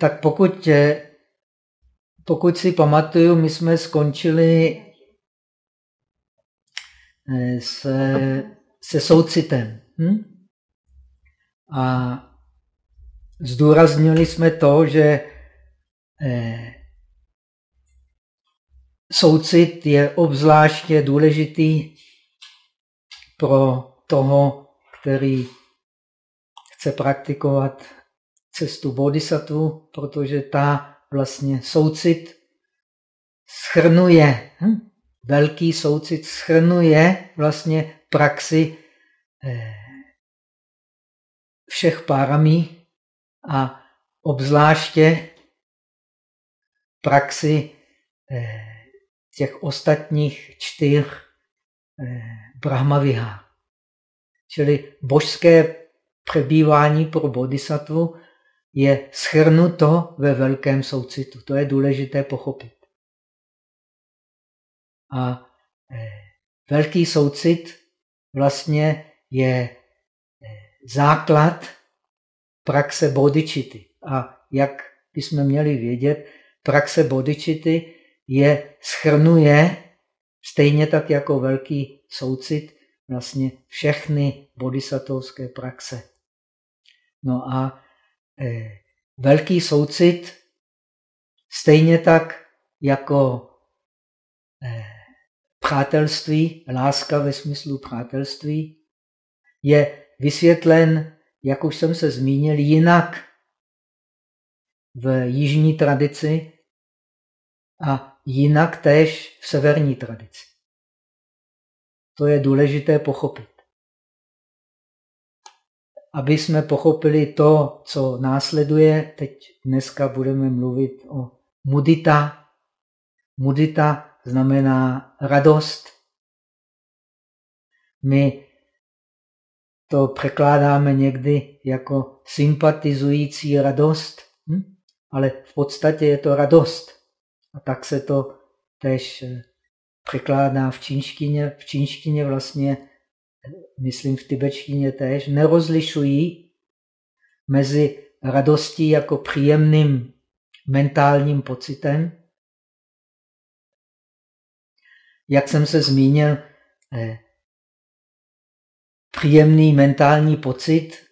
Tak pokud, eh, pokud si pamatuju, my jsme skončili eh, se, se soucitem. Hm? A zdůraznili jsme to, že eh, soucit je obzvláště důležitý pro toho, který chce praktikovat cestu bodhisattva, protože ta vlastně soucit schrnuje, hm? velký soucit schrnuje vlastně praxi eh, všech páramí a obzvláště praxi eh, těch ostatních čtyř eh, brahmavihá. Čili božské přebývání pro bodhisattvu je schrnuto ve velkém soucitu. To je důležité pochopit. A eh, velký soucit vlastně je eh, základ praxe bodičity. A jak bychom měli vědět, praxe bodičity je schrnuje stejně tak jako velký soucit vlastně všechny bodhisattvovské praxe. No a velký soucit stejně tak jako eh, přátelství, láska ve smyslu přátelství, je vysvětlen, jak už jsem se zmínil, jinak v jižní tradici a jinak též v severní tradici. To je důležité pochopit. Aby jsme pochopili to, co následuje, teď dneska budeme mluvit o mudita. Mudita znamená radost. My to překládáme někdy jako sympatizující radost, hm? ale v podstatě je to radost. A tak se to tež překládá v čínštině. V čínštině vlastně, myslím v tibetštině též, nerozlišují mezi radostí jako příjemným mentálním pocitem. Jak jsem se zmínil, eh, příjemný mentální pocit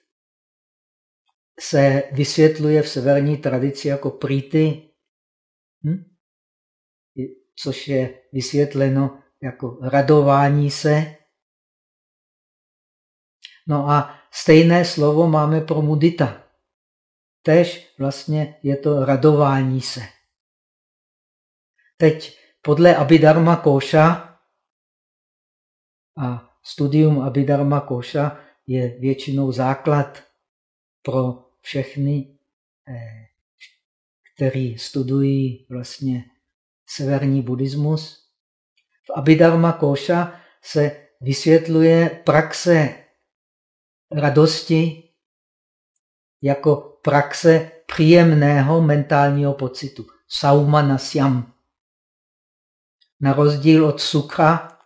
se vysvětluje v severní tradici jako prýty. Hm? což je vysvětleno jako radování se. No a stejné slovo máme pro mudita. Tež vlastně je to radování se. Teď podle Abhidharma Koša a studium Abhidharma Koša je většinou základ pro všechny, eh, kteří studují vlastně severní buddhismus. V Abhidharma Koša se vysvětluje praxe radosti jako praxe příjemného mentálního pocitu. Sauma nasyam. Na rozdíl od sukha,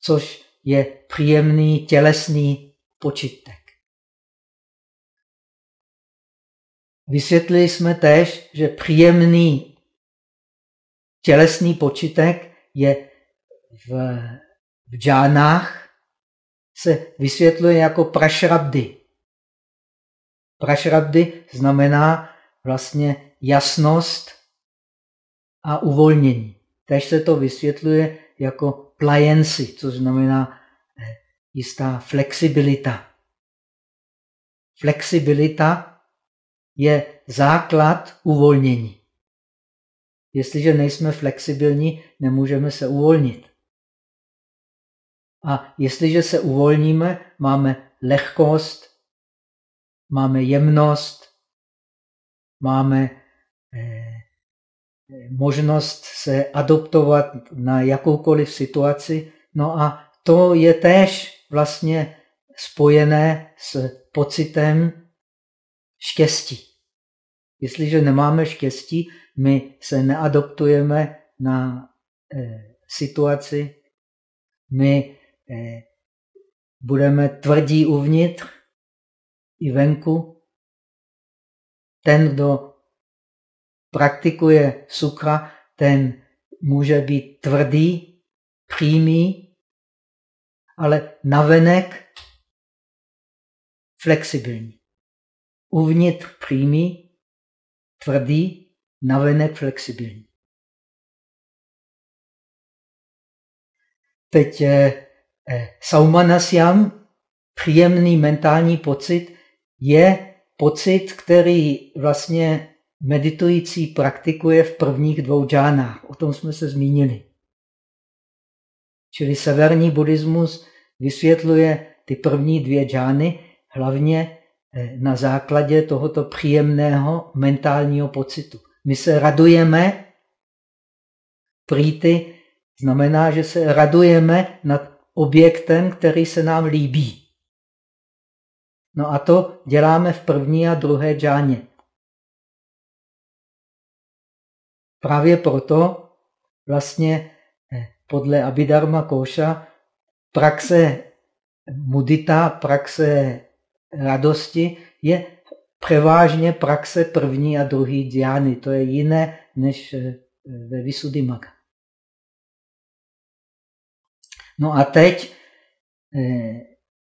což je příjemný tělesný počitek. Vysvětlili jsme též, že příjemný tělesný počitek je v, v džánách se vysvětluje jako prašrabdy. Prašrabdy znamená vlastně jasnost a uvolnění. Tež se to vysvětluje jako pliancy, což znamená eh, jistá flexibilita. Flexibilita je základ uvolnění. Jestliže nejsme flexibilní, nemůžeme se uvolnit. A jestliže se uvolníme, máme lehkost, máme jemnost, máme eh, možnost se adoptovat na jakoukoliv situaci. No a to je též vlastně spojené s pocitem štěstí. Jestliže nemáme štěstí, my se neadoptujeme na eh, situaci, my eh, budeme tvrdí uvnitř i venku. Ten, kdo praktikuje sukra, ten může být tvrdý, přímý, ale navenek flexibilní. Uvnitř přímý, tvrdý, navenek flexibilní. Teď eh, Saumanasyam, příjemný mentální pocit, je pocit, který vlastně meditující praktikuje v prvních dvou džánách. O tom jsme se zmínili. Čili severní buddhismus vysvětluje ty první dvě džány hlavně eh, na základě tohoto příjemného mentálního pocitu. My se radujeme, prýty znamená, že se radujeme nad objektem, který se nám líbí. No a to děláme v první a druhé džáně. Právě proto vlastně eh, podle Abhidharma Koša praxe mudita, praxe radosti je převážně praxe první a druhý džány. To je jiné než eh, ve Visuddhimagga. No a teď, eh,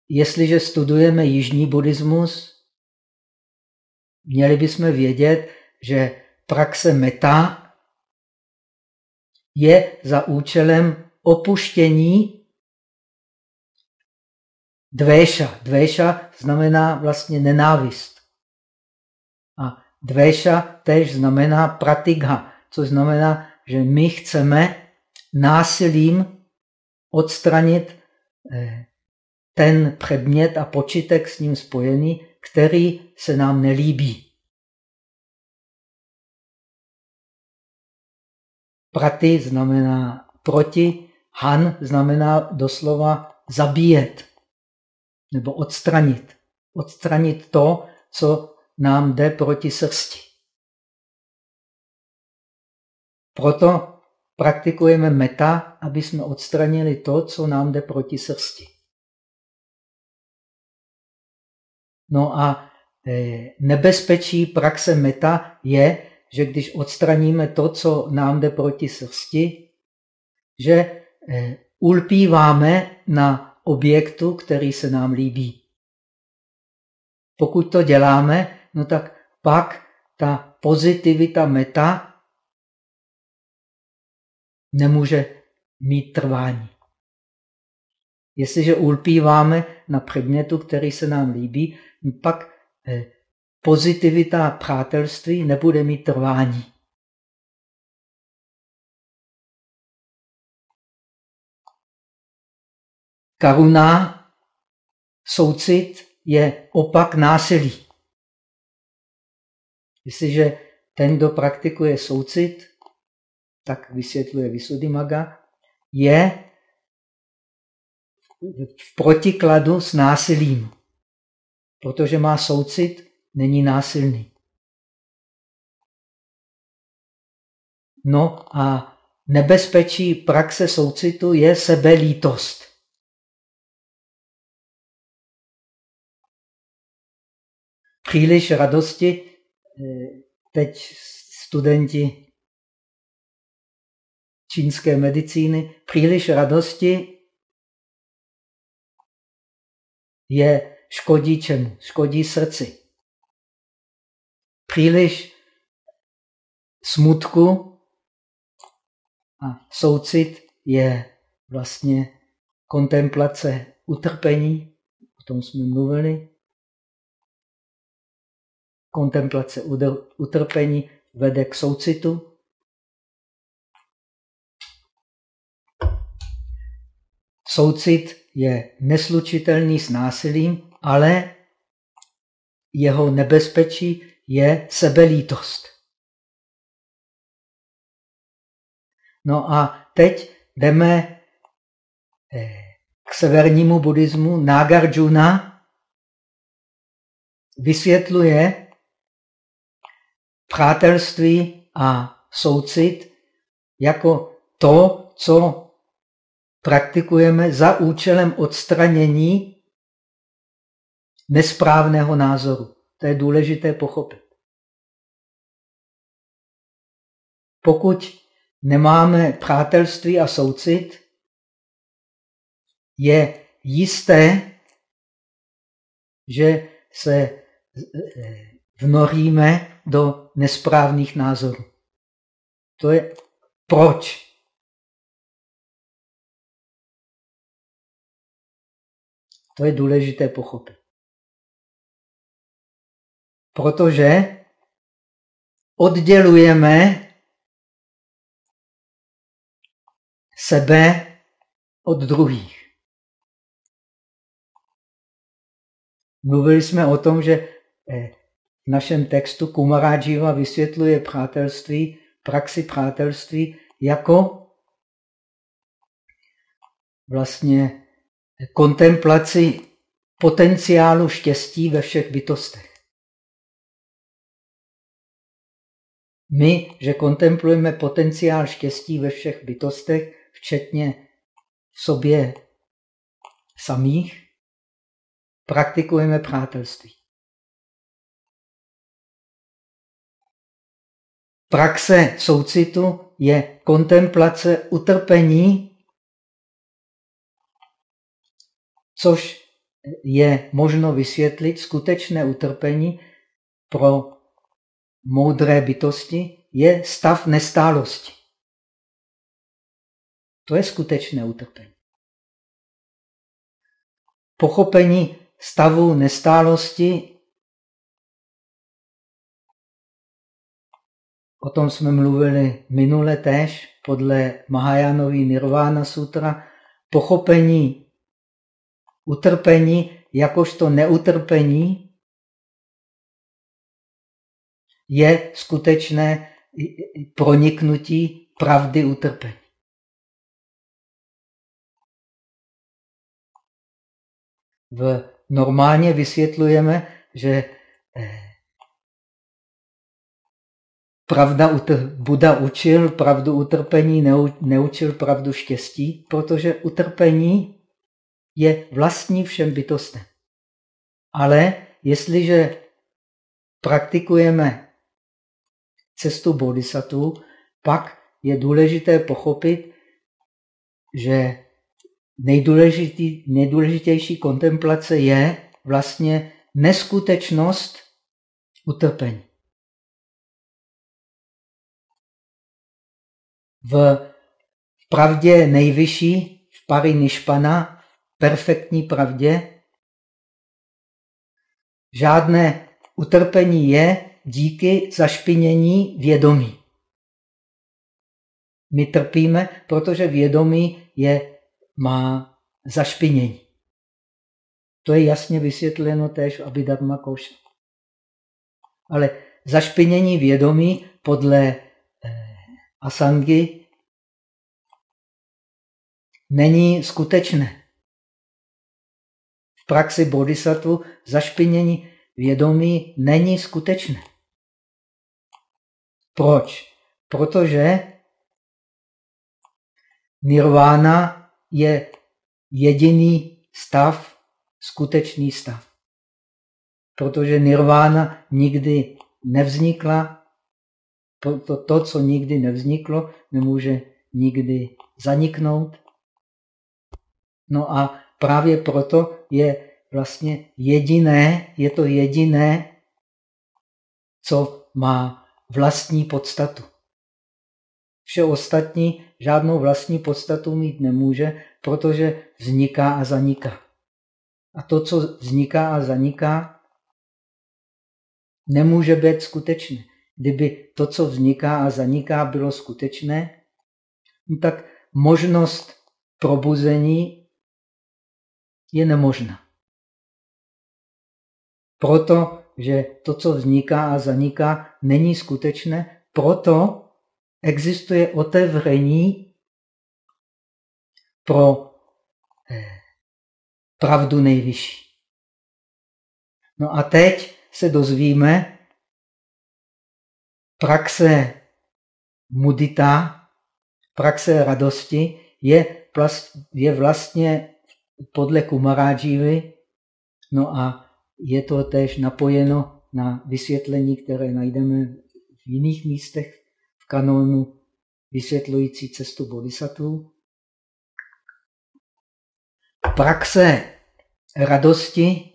jestliže studujeme jižní buddhismus, měli bychom vědět, že praxe meta je za účelem opuštění dvéša. Dvéša znamená vlastně nenávist. A dvéša tež znamená pratigha, což znamená, že my chceme násilím odstranit eh, ten předmět a počítek s ním spojený, který se nám nelíbí. Praty znamená proti, han znamená doslova zabíjet nebo odstranit. Odstranit to, co nám jde proti srsti. Proto praktikujeme meta, aby jsme odstranili to, co nám jde proti srsti. No a e, nebezpečí praxe meta je, že když odstraníme to, co nám jde proti srsti, že e, ulpíváme na objektu, který se nám líbí. Pokud to děláme, no tak pak ta pozitivita meta nemůže mít trvání. Jestliže ulpíváme na předmětu, který se nám líbí, pak eh, pozitivita přátelství nebude mít trvání. Karuna, soucit, je opak násilí. Jestliže ten, kdo praktikuje soucit, tak vysvětluje Visuddhimaga, je v protikladu s násilím. Protože má soucit, není násilný. No a nebezpečí praxe soucitu je sebelítost. Příliš radosti, eh, teď studenti čínské medicíny, příliš radosti je škodí čemu? Škodí srdci. Příliš smutku a soucit je vlastně kontemplace utrpení, o tom jsme mluvili. Kontemplace utrpení vede k soucitu, Soucit je neslučitelný s násilím, ale jeho nebezpečí je sebelítost. No a teď jdeme eh, k severnímu buddhismu. Nagarjuna vysvětluje přátelství a soucit jako to, co praktikujeme za účelem odstranění nesprávného názoru. To je důležité pochopit. Pokud nemáme přátelství a soucit, je jisté, že se eh, vnoríme do nesprávných názorů. To je proč. To je důležité pochopit. Protože oddělujeme sebe od druhých. Mluvili jsme o tom, že eh, v našem textu Kumaradživa vysvětluje přátelství, praxi přátelství jako vlastně kontemplaci potenciálu štěstí ve všech bytostech. My, že kontemplujeme potenciál štěstí ve všech bytostech, včetně v sobě samých, praktikujeme přátelství. Praxe soucitu je kontemplace utrpení, což je možno vysvětlit skutečné utrpení pro moudré bytosti, je stav nestálosti. To je skutečné utrpení. Pochopení stavu nestálosti, o tom jsme mluvili minule též, podle Mahajánový Nirvana Sutra, pochopení utrpení jakožto neutrpení je skutečné proniknutí pravdy utrpení. V normálně vysvětlujeme, že eh, pravda Buda učil pravdu utrpení, neučil pravdu štěstí, protože utrpení je vlastní všem bytostem. Ale jestliže praktikujeme cestu bodhisattva, pak je důležité pochopit, že nejdůležitější kontemplace je vlastně neskutečnost utrpení. V pravdě nejvyšší, v pari nišpana, perfektní pravdě, žádné utrpení je díky zašpinění vědomí. My trpíme, protože vědomí je, má zašpinění. To je jasně vysvětleno též v Abhidharma Koša. Ale zašpinění vědomí podle eh, Asangy není skutečné. Praxi bodhisattva zašpinění vědomí není skutečné. Proč? Protože nirvana je jediný stav, skutečný stav. Protože nirvana nikdy nevznikla, to, to, co nikdy nevzniklo, nemůže nikdy zaniknout. No a právě proto je vlastně jediné, je to jediné, co má vlastní podstatu. Vše ostatní žádnou vlastní podstatu mít nemůže, protože vzniká a zaniká. A to, co vzniká a zaniká, nemůže být skutečné. Kdyby to, co vzniká a zaniká, bylo skutečné, no tak možnost probuzení je nemožná. Proto, že to, co vzniká a zaniká, není skutečné, proto existuje otevření pro eh, pravdu nejvyšší. No a teď se dozvíme praxe mudita, praxe radosti je, je vlastně podle Kumarádžívy, no a je to též napojeno na vysvětlení, které najdeme v jiných místech v kanonu vysvětlující cestu bodhisattva. Praxe radosti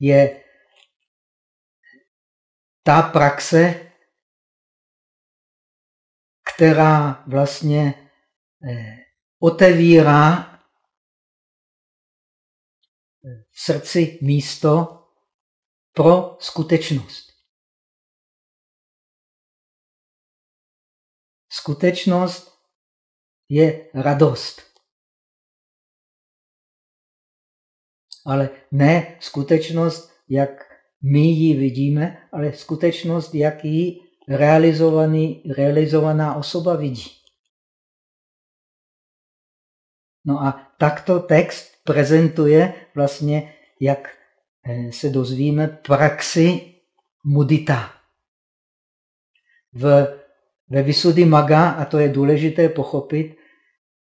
je ta praxe, která vlastně eh, otevírá v srdci místo pro skutečnost. Skutečnost je radost. Ale ne skutečnost, jak my ji vidíme, ale skutečnost, jak ji realizovaná osoba vidí. No a takto text prezentuje vlastně, jak eh, se dozvíme, praxi mudita. V, ve Vysudy Maga, a to je důležité pochopit,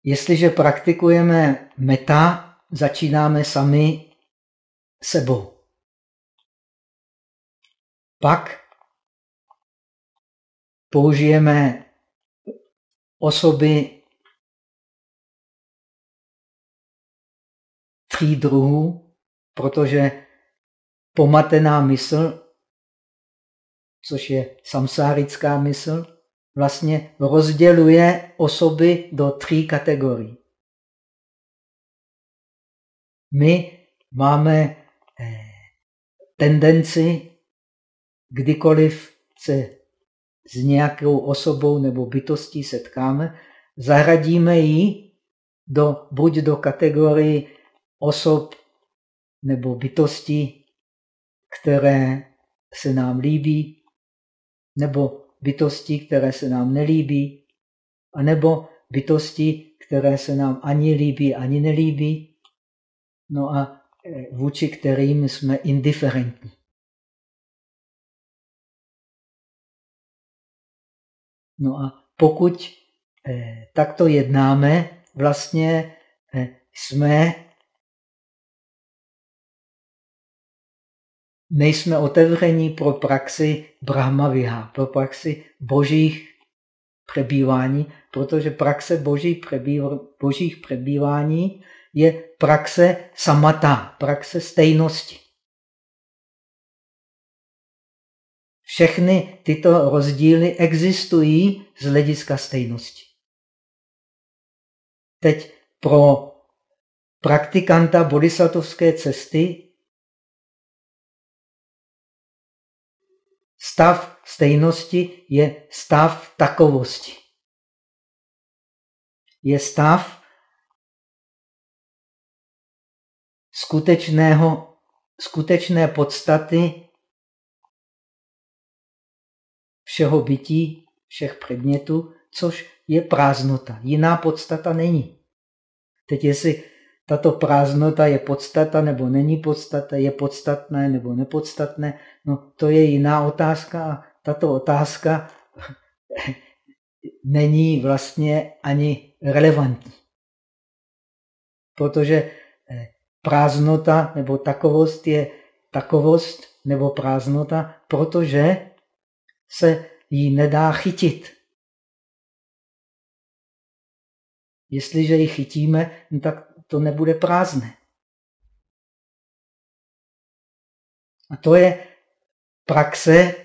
jestliže praktikujeme meta, začínáme sami sebou. Pak použijeme osoby tří druhů, protože pomatená mysl, což je samsárická mysl, vlastně rozděluje osoby do tří kategorií. My máme eh, tendenci, kdykoliv se s nějakou osobou nebo bytostí setkáme, zaradíme ji do, buď do kategorii osob nebo bytostí, které se nám líbí, nebo bytosti, které se nám nelíbí, anebo bytosti, které se nám ani líbí, ani nelíbí, no a e, vůči kterým jsme indiferentní. No a pokud eh, takto jednáme, vlastně eh, jsme nejsme otevření pro praxi Brahmaviha, pro praxi božích přebývání, protože praxe boží přebýv, božích přebývání je praxe samata, praxe stejnosti. Všechny tyto rozdíly existují z hlediska stejnosti. Teď pro praktikanta bodhisattvské cesty Stav stejnosti je stav takovosti. Je stav skutečného, skutečné podstaty všeho bytí, všech předmětů, což je prázdnota. Jiná podstata není. Teď jestli tato prázdnota je podstata nebo není podstata, je podstatné nebo nepodstatné, no to je jiná otázka a tato otázka není vlastně ani relevantní. Protože eh, prázdnota nebo takovost je takovost nebo prázdnota, protože se jí nedá chytit. Jestliže ji chytíme, no tak to nebude prázdné. A to je praxe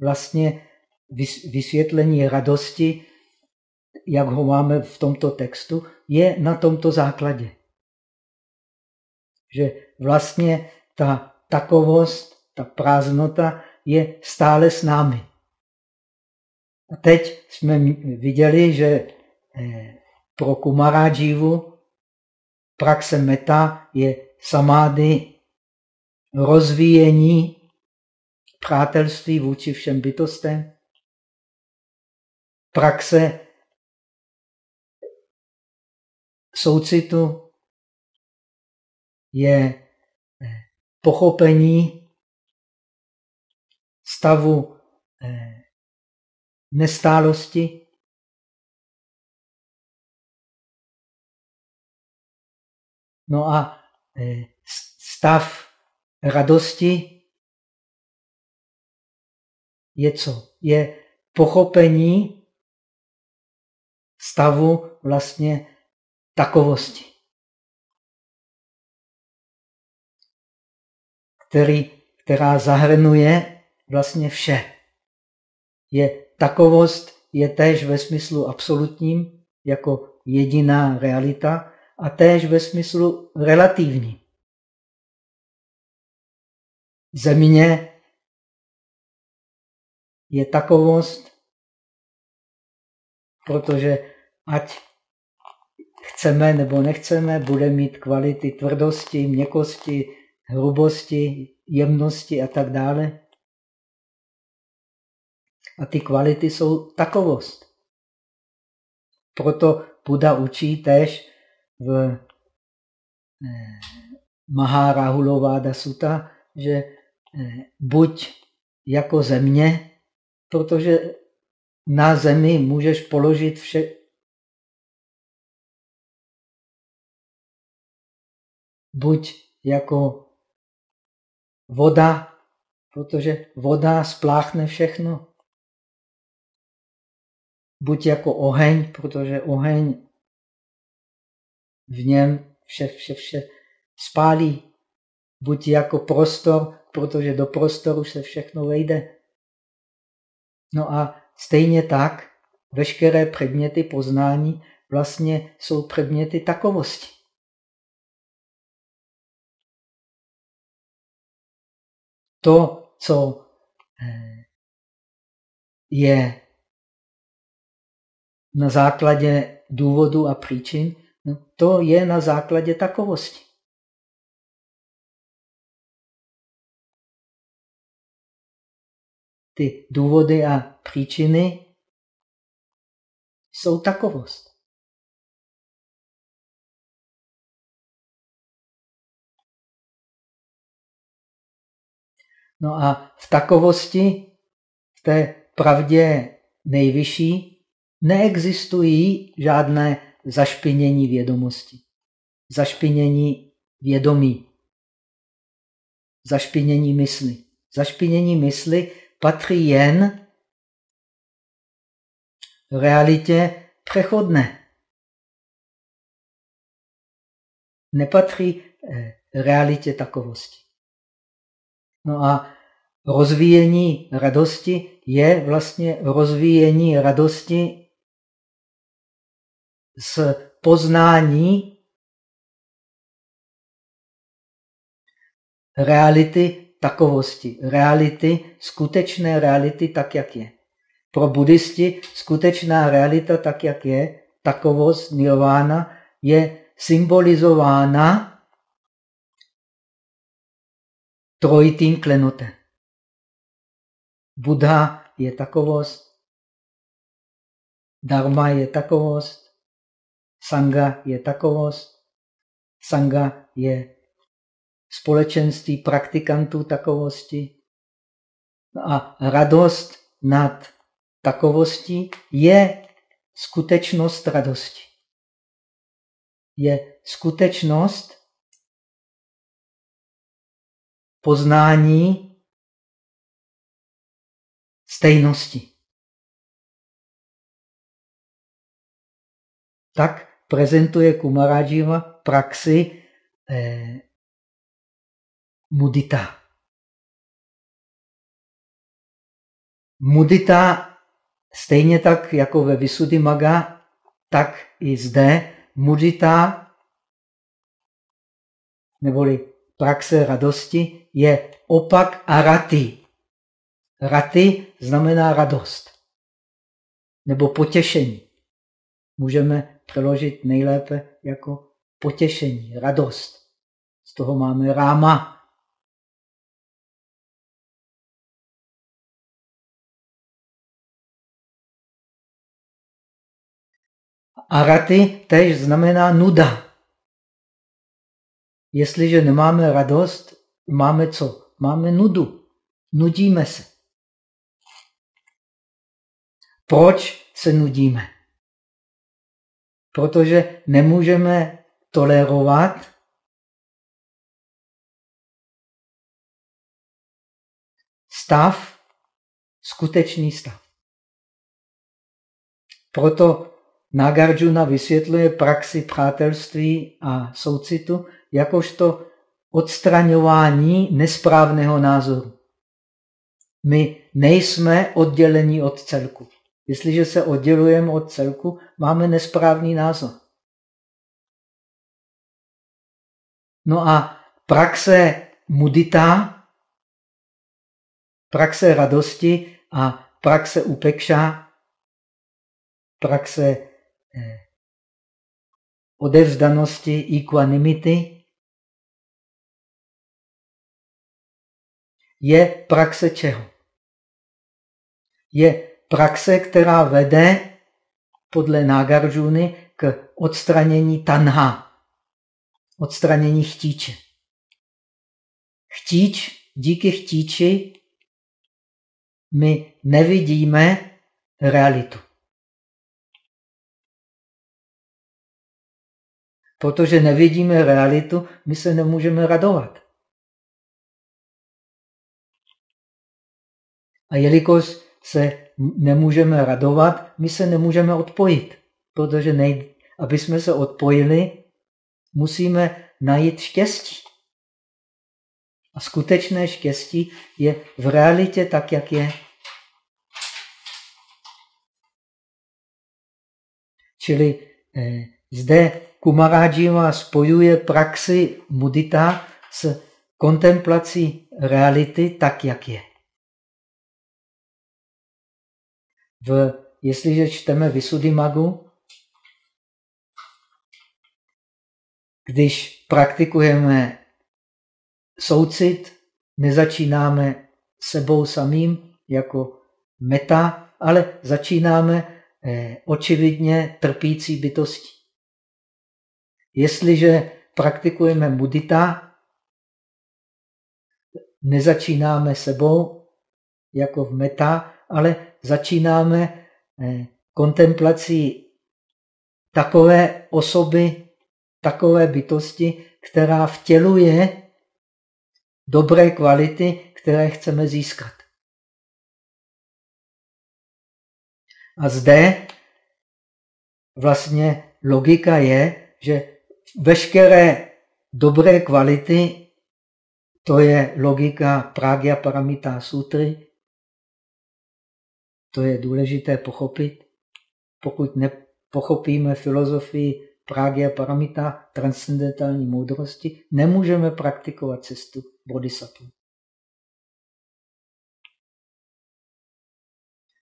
vlastně vysvětlení radosti, jak ho máme v tomto textu, je na tomto základě. Že vlastně ta takovost, ta prázdnota je stále s námi. A teď jsme viděli, že eh, pro Kumarajivu praxe meta je samády rozvíjení přátelství vůči všem bytostem. Praxe soucitu je pochopení stavu eh, nestálosti No a eh, stav radosti je co? Je pochopení stavu vlastně takovosti, který, která zahrnuje vlastně vše. Je takovost je též ve smyslu absolutním jako jediná realita a též ve smyslu relativní. Země je takovost, protože ať chceme nebo nechceme, bude mít kvality tvrdosti, měkkosti, hrubosti, jemnosti a tak dále. A ty kvality jsou takovost. Proto Buda učí též v eh, Mahárahulováda Sutta, že eh, buď jako země, protože na zemi můžeš položit vše, buď jako voda, protože voda spláchne všechno. Buď jako oheň, protože oheň v něm vše, vše, vše spálí, buď jako prostor, protože do prostoru se všechno vejde. No a stejně tak veškeré předměty poznání vlastně jsou předměty takovosti. To, co eh, je na základě důvodu a příčin, to je na základě takovosti. Ty důvody a příčiny jsou takovost. No a v takovosti, v té pravdě nejvyšší, neexistují žádné zašpinění vědomosti, zašpinění vědomí, zašpinění mysli. Zašpinění mysli patří jen realitě přechodné. Nepatří eh, realitě takovosti. No a rozvíjení radosti je vlastně rozvíjení radosti z poznání reality takovosti, reality, skutečné reality tak, jak je. Pro buddhisti skutečná realita tak, jak je, takovost nirvana, je symbolizována trojitým klenotem. Buddha je takovost, Dharma je takovost, Sanga je takovost, sanga je společenství praktikantů takovosti. A radost nad takovostí je skutečnost radosti. Je skutečnost poznání stejnosti. Tak prezentuje Kumarajiva praxi eh, mudita. Mudita stejně tak jako ve Maga, tak i zde mudita neboli praxe radosti je opak arati. Rati znamená radost nebo potěšení. Můžeme přeložit nejlépe jako potěšení, radost. Z toho máme ráma. Arati tež znamená nuda. Jestliže nemáme radost, máme co? Máme nudu. Nudíme se. Proč se nudíme? Protože nemůžeme tolerovat stav, skutečný stav. Proto Nagarjuna vysvětluje praxi přátelství a soucitu jakožto odstraňování nesprávného názoru. My nejsme oddělení od celku. Jestliže se oddělujeme od celku, máme nesprávný názor. No a praxe mudita, praxe radosti a praxe upekša, praxe eh, odevzdanosti, equanimity, je praxe čeho? Je praxe, která vede podle Nagarjuny k odstranění tanha, odstranění chtíče. Chtíč, díky chtíči my nevidíme realitu. Protože nevidíme realitu, my se nemůžeme radovat. A jelikož se nemůžeme radovat, my se nemůžeme odpojit. Protože nej, aby jsme se odpojili, musíme najít štěstí. A skutečné štěstí je v realitě tak, jak je. Čili eh, zde Kumarajiva spojuje praxi mudita s kontemplací reality tak, jak je. V, jestliže čteme Magu, když praktikujeme soucit, nezačínáme sebou samým jako meta, ale začínáme eh, očividně trpící bytosti. Jestliže praktikujeme mudita, nezačínáme sebou jako v meta, ale začínáme eh, kontemplací takové osoby, takové bytosti, která vtěluje dobré kvality, které chceme získat. A zde vlastně logika je, že veškeré dobré kvality, to je logika Pragya Paramita Sutry, to je důležité pochopit. Pokud nepochopíme filozofii Pragya Paramita, transcendentální moudrosti, nemůžeme praktikovat cestu bodhisattva.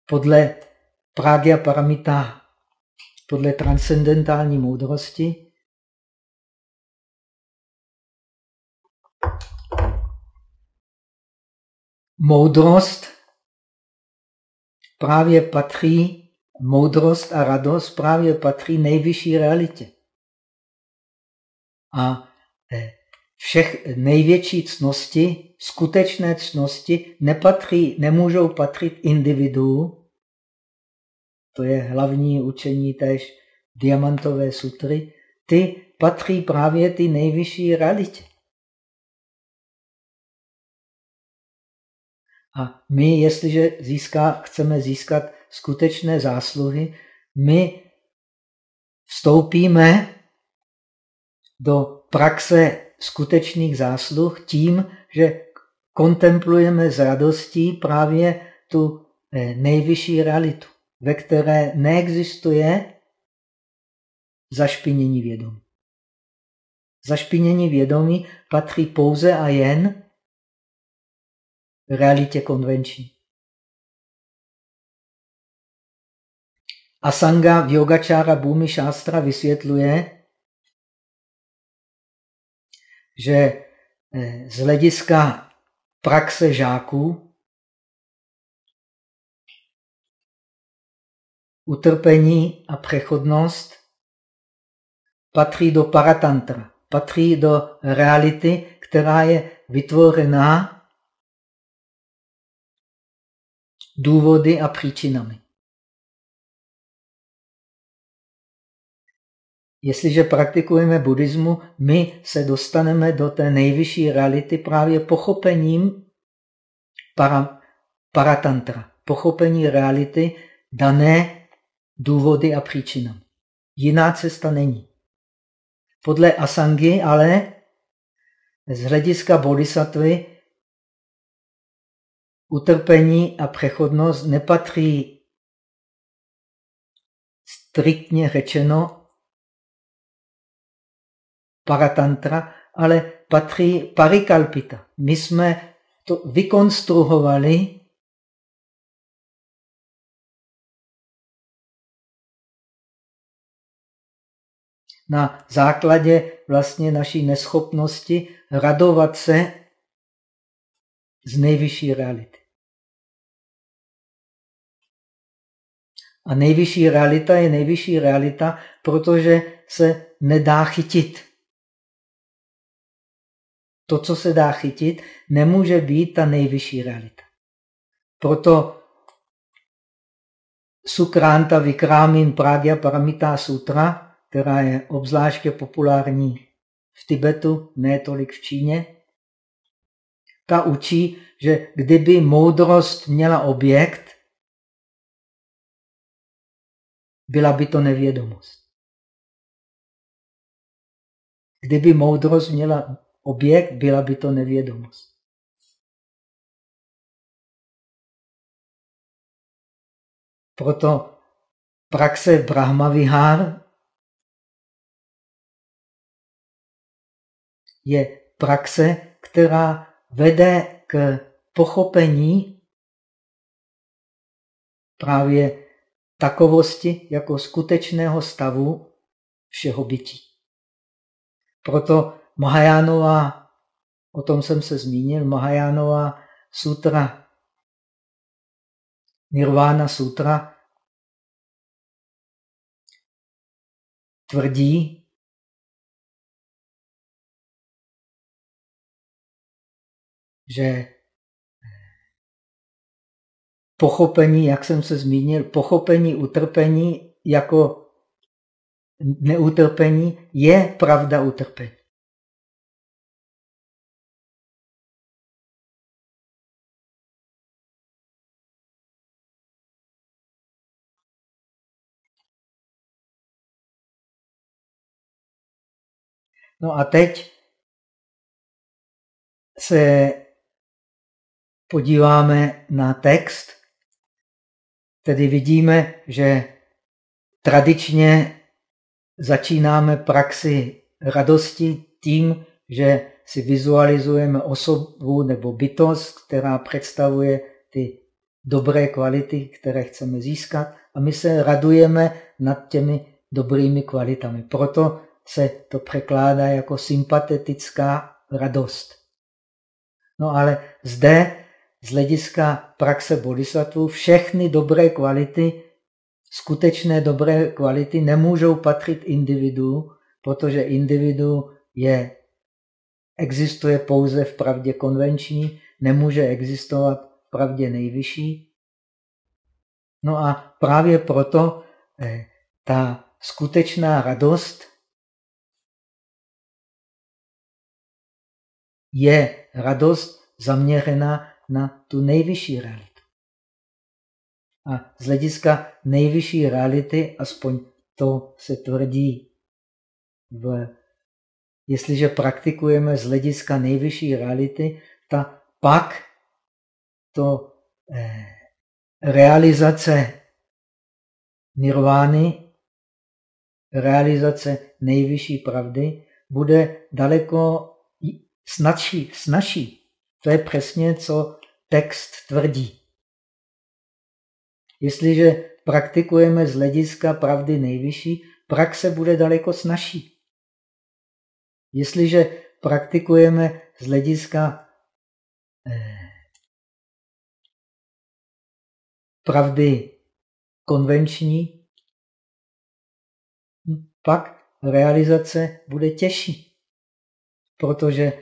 Podle Pragya Paramita, podle transcendentální moudrosti, moudrost právě patří, moudrost a radost právě patří nejvyšší realitě. A eh, všech největší cnosti, skutečné cnosti, nepatří, nemůžou patřit individu. To je hlavní učení též diamantové sutry. Ty patří právě ty nejvyšší realitě. A my, jestliže získá, chceme získat skutečné zásluhy, my vstoupíme do praxe skutečných zásluh tím, že kontemplujeme s radostí právě tu eh, nejvyšší realitu, ve které neexistuje zašpinění vědomí. Zašpinění vědomí patří pouze a jen realitě konvenční. Asanga v Yogačára Bhumi Shastra vysvětluje, že eh, z hlediska praxe žáků utrpení a přechodnost patří do paratantra, patří do reality, která je vytvorená důvody a příčinami. Jestliže praktikujeme buddhismu, my se dostaneme do té nejvyšší reality právě pochopením para, paratantra, pochopení reality dané důvody a příčinami. Jiná cesta není. Podle Asangy ale z hlediska bodhisattvy utrpení a přechodnost nepatří striktně řečeno paratantra, ale patří parikalpita. My jsme to vykonstruovali na základě vlastně naší neschopnosti radovat se z nejvyšší reality. A nejvyšší realita je nejvyšší realita, protože se nedá chytit. To, co se dá chytit, nemůže být ta nejvyšší realita. Proto Sukranta Vikrámin Pragya Paramita Sutra, která je obzvláště populární v Tibetu, ne tolik v Číně, ta učí, že kdyby moudrost měla objekt, byla by to nevědomost. Kdyby moudrost měla objekt, byla by to nevědomost. Proto praxe Brahma Vihar je praxe, která vede k pochopení právě takovosti jako skutečného stavu všeho bytí. Proto Mahajánova, o tom jsem se zmínil, Mahajánova sutra, Nirvana sutra, tvrdí, že pochopení, jak jsem se zmínil, pochopení utrpení jako neutrpení je pravda utrpení. No a teď se podíváme na text, Tedy vidíme, že tradičně začínáme praxi radosti tím, že si vizualizujeme osobu nebo bytost, která představuje ty dobré kvality, které chceme získat a my se radujeme nad těmi dobrými kvalitami. Proto se to překládá jako sympatetická radost. No ale zde z hlediska praxe bodhisattva všechny dobré kvality, skutečné dobré kvality nemůžou patřit individu, protože individu je, existuje pouze v pravdě konvenční, nemůže existovat v pravdě nejvyšší. No a právě proto eh, ta skutečná radost je radost zaměřená na tu nejvyšší realitu. A z hlediska nejvyšší reality, aspoň to se tvrdí, v, jestliže praktikujeme z hlediska nejvyšší reality, ta pak to eh, realizace nirvány, realizace nejvyšší pravdy, bude daleko snadší, snažší. To je přesně, co text tvrdí. Jestliže praktikujeme z hlediska pravdy nejvyšší, praxe bude daleko snažší. Jestliže praktikujeme z hlediska eh, pravdy konvenční, pak realizace bude těžší, protože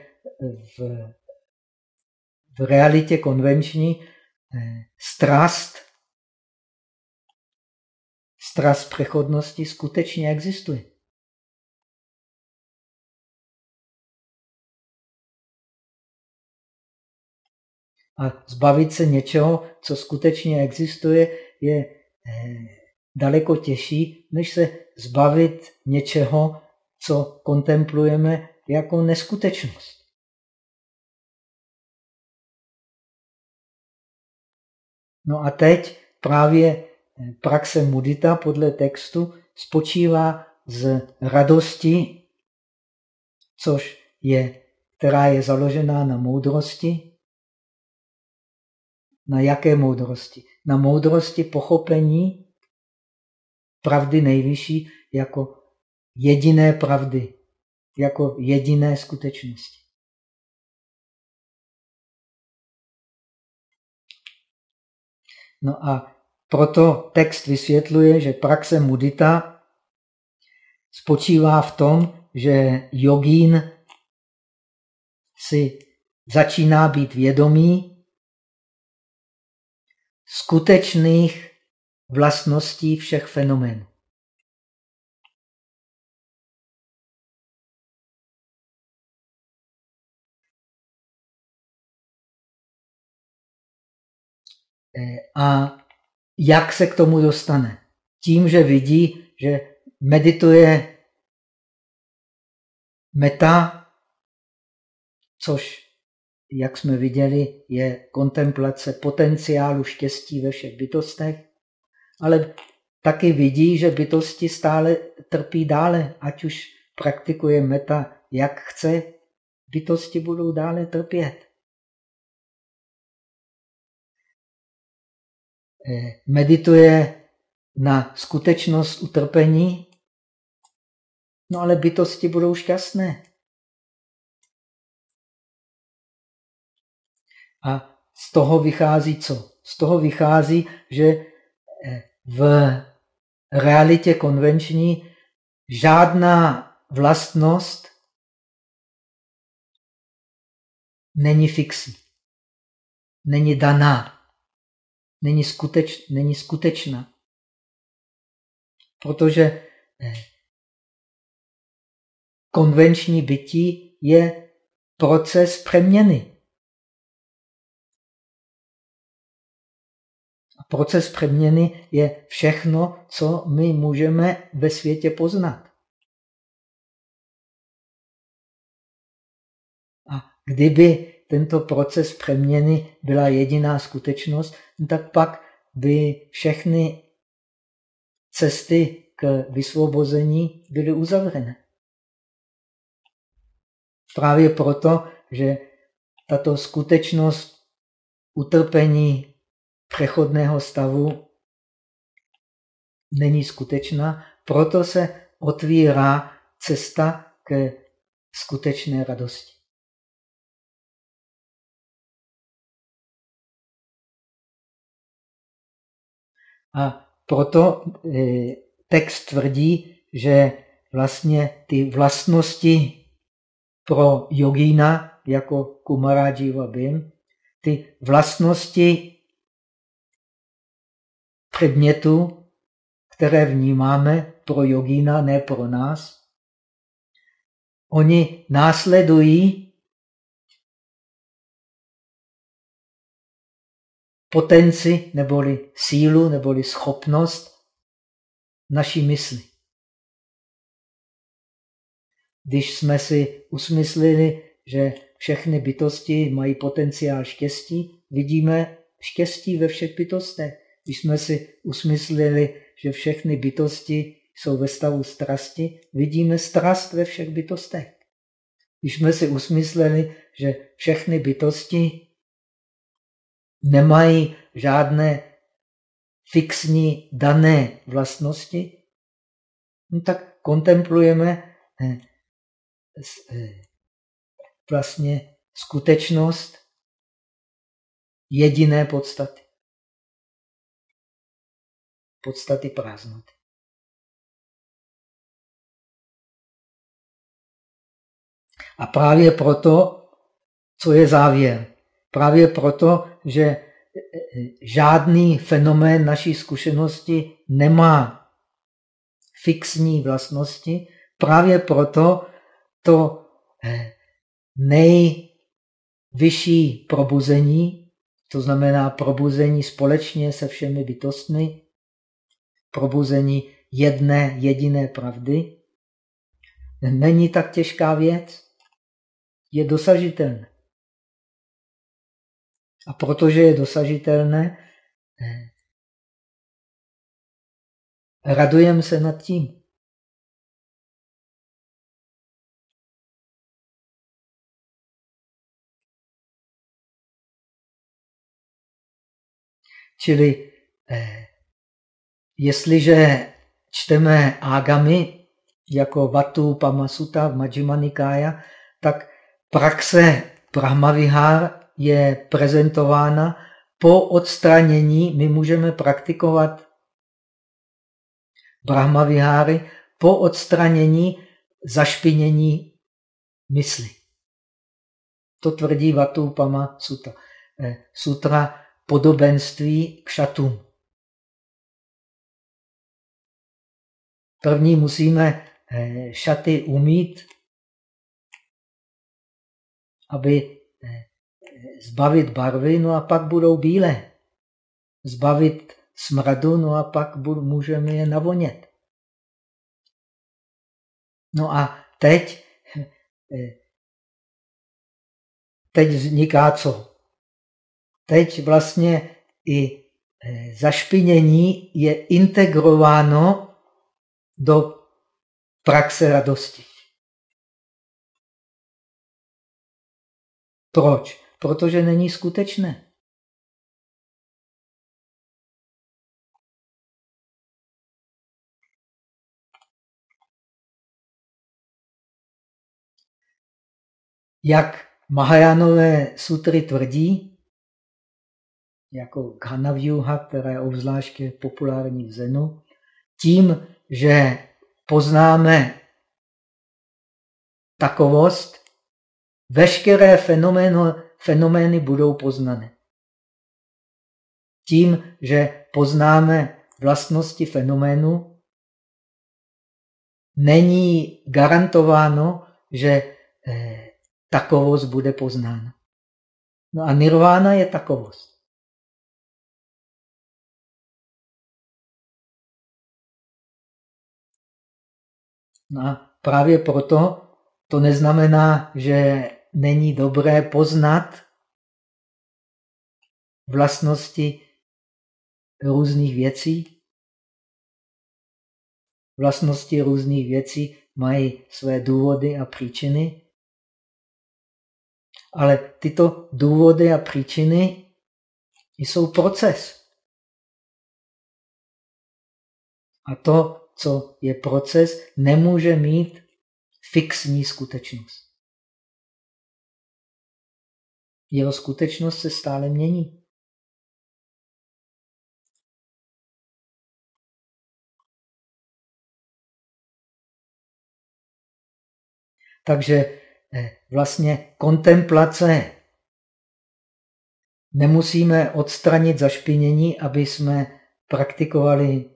v v realitě konvenční eh, strast, strast přechodnosti skutečně existuje. A zbavit se něčeho, co skutečně existuje, je eh, daleko těžší, než se zbavit něčeho, co kontemplujeme jako neskutečnost. No a teď právě eh, praxe mudita podle textu spočívá z radosti, což je, která je založená na moudrosti. Na jaké moudrosti? Na moudrosti pochopení pravdy nejvyšší jako jediné pravdy, jako jediné skutečnosti. No a proto text vysvětluje, že praxe mudita spočívá v tom, že jogín si začíná být vědomý skutečných vlastností všech fenoménů. A jak se k tomu dostane? Tím, že vidí, že medituje meta, což, jak jsme viděli, je kontemplace potenciálu štěstí ve všech bytostech, ale taky vidí, že bytosti stále trpí dále, ať už praktikuje meta jak chce, bytosti budou dále trpět. Medituje na skutečnost utrpení, no ale bytosti budou šťastné. A z toho vychází co? Z toho vychází, že eh, v realitě konvenční žádná vlastnost není fixní, není daná není, skuteč, není skutečná. Protože eh, konvenční bytí je proces přeměny. A proces přeměny je všechno, co my můžeme ve světě poznat. A kdyby tento proces přeměny byla jediná skutečnost, no tak pak by všechny cesty k vysvobození byly uzavřené. Právě proto, že tato skutečnost utrpení přechodného stavu není skutečná, proto se otvírá cesta ke skutečné radosti. A proto e, text tvrdí, že vlastně ty vlastnosti pro jogína jako Kumarajiva Bim, ty vlastnosti předmětu, které vnímáme pro jogína, ne pro nás, oni následují potenci neboli sílu neboli schopnost naší mysli. Když jsme si usmyslili, že všechny bytosti mají potenciál štěstí, vidíme štěstí ve všech bytostech. Když jsme si usmyslili, že všechny bytosti jsou ve stavu strasti, vidíme strast ve všech bytostech. Když jsme si usmysleli, že všechny bytosti nemají žádné fixní dané vlastnosti, no tak kontemplujeme eh, eh, vlastně skutečnost jediné podstaty. Podstaty prázdnoty. A právě proto, co je závěr? Právě proto, že e, e, žádný fenomén naší zkušenosti nemá fixní vlastnosti, právě proto to e, nejvyšší probuzení to znamená probuzení společně se všemi bytostmi, probuzení jedné jediné pravdy, není tak těžká věc. Je dosažitelné. A protože je dosažitelné, radujeme se nad tím. Čili eh, jestliže čteme ágamy jako Vatu Pamasuta v tak praxe Brahmavihár je prezentována po odstranění. My můžeme praktikovat Brahmaviháry po odstranění zašpinění mysli. To tvrdí Vatu Pama Sutra. Eh, sutra podobenství k šatům. První musíme eh, šaty umít, aby zbavit barvy, no a pak budou bílé. Zbavit smradu, no a pak můžeme je navonět. No a teď, eh, teď vzniká co? Teď vlastně i zašpinění je integrováno do praxe radosti. Proč? Protože není skutečné. Jak Mahajánové sutry tvrdí, jako Ghanavyuha, která je obzvláště populární v Zenu, tím, že poznáme takovost, veškeré fenomény, fenomény budou poznané. Tím, že poznáme vlastnosti fenoménu, není garantováno, že eh, takovost bude poznána. No a nirvána je takovost. No a právě proto to neznamená, že není dobré poznat vlastnosti různých věcí. Vlastnosti různých věcí mají své důvody a příčiny, ale tyto důvody a příčiny jsou proces. A to co je proces, nemůže mít fixní skutečnost. Jeho skutečnost se stále mění. Takže eh, vlastně kontemplace nemusíme odstranit zašpinění, aby jsme praktikovali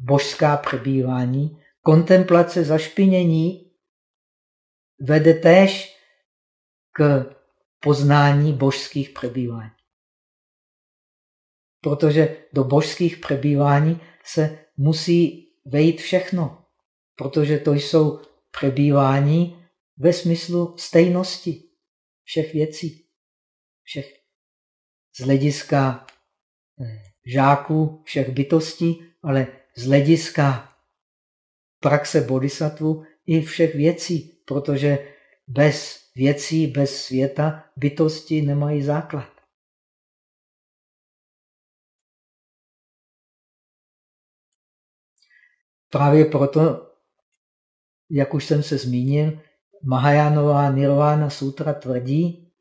božská přebývání, kontemplace zašpinění vede též k poznání božských přebývání. Protože do božských přebývání se musí vejít všechno, protože to jsou přebývání ve smyslu stejnosti všech věcí, všech z hlediska eh, žáků, všech bytostí, ale z hlediska praxe bodhisattva i všech věcí, protože bez věcí, bez světa bytosti nemají základ. Právě proto, jak už jsem se zmínil, Mahajánová Nirvana Sutra tvrdí,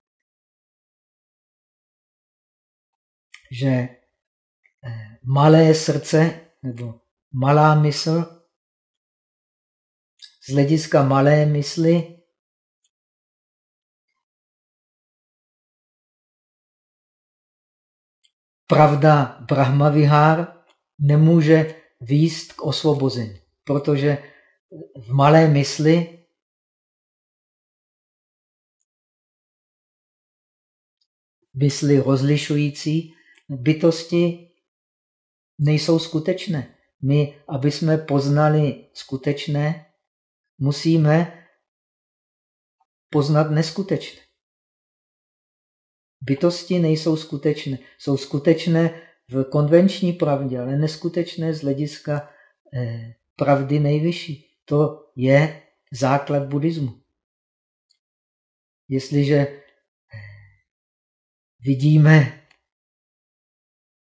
že eh, malé srdce nebo malá mysl, z hlediska malé mysli, pravda Brahmavihár nemůže výst k osvobození, protože v malé mysli mysli rozlišující, bytosti nejsou skutečné. My, aby jsme poznali skutečné, musíme poznat neskutečné. Bytosti nejsou skutečné. Jsou skutečné v konvenční pravdě, ale neskutečné z hlediska eh, pravdy nejvyšší. To je základ buddhismu. Jestliže eh, vidíme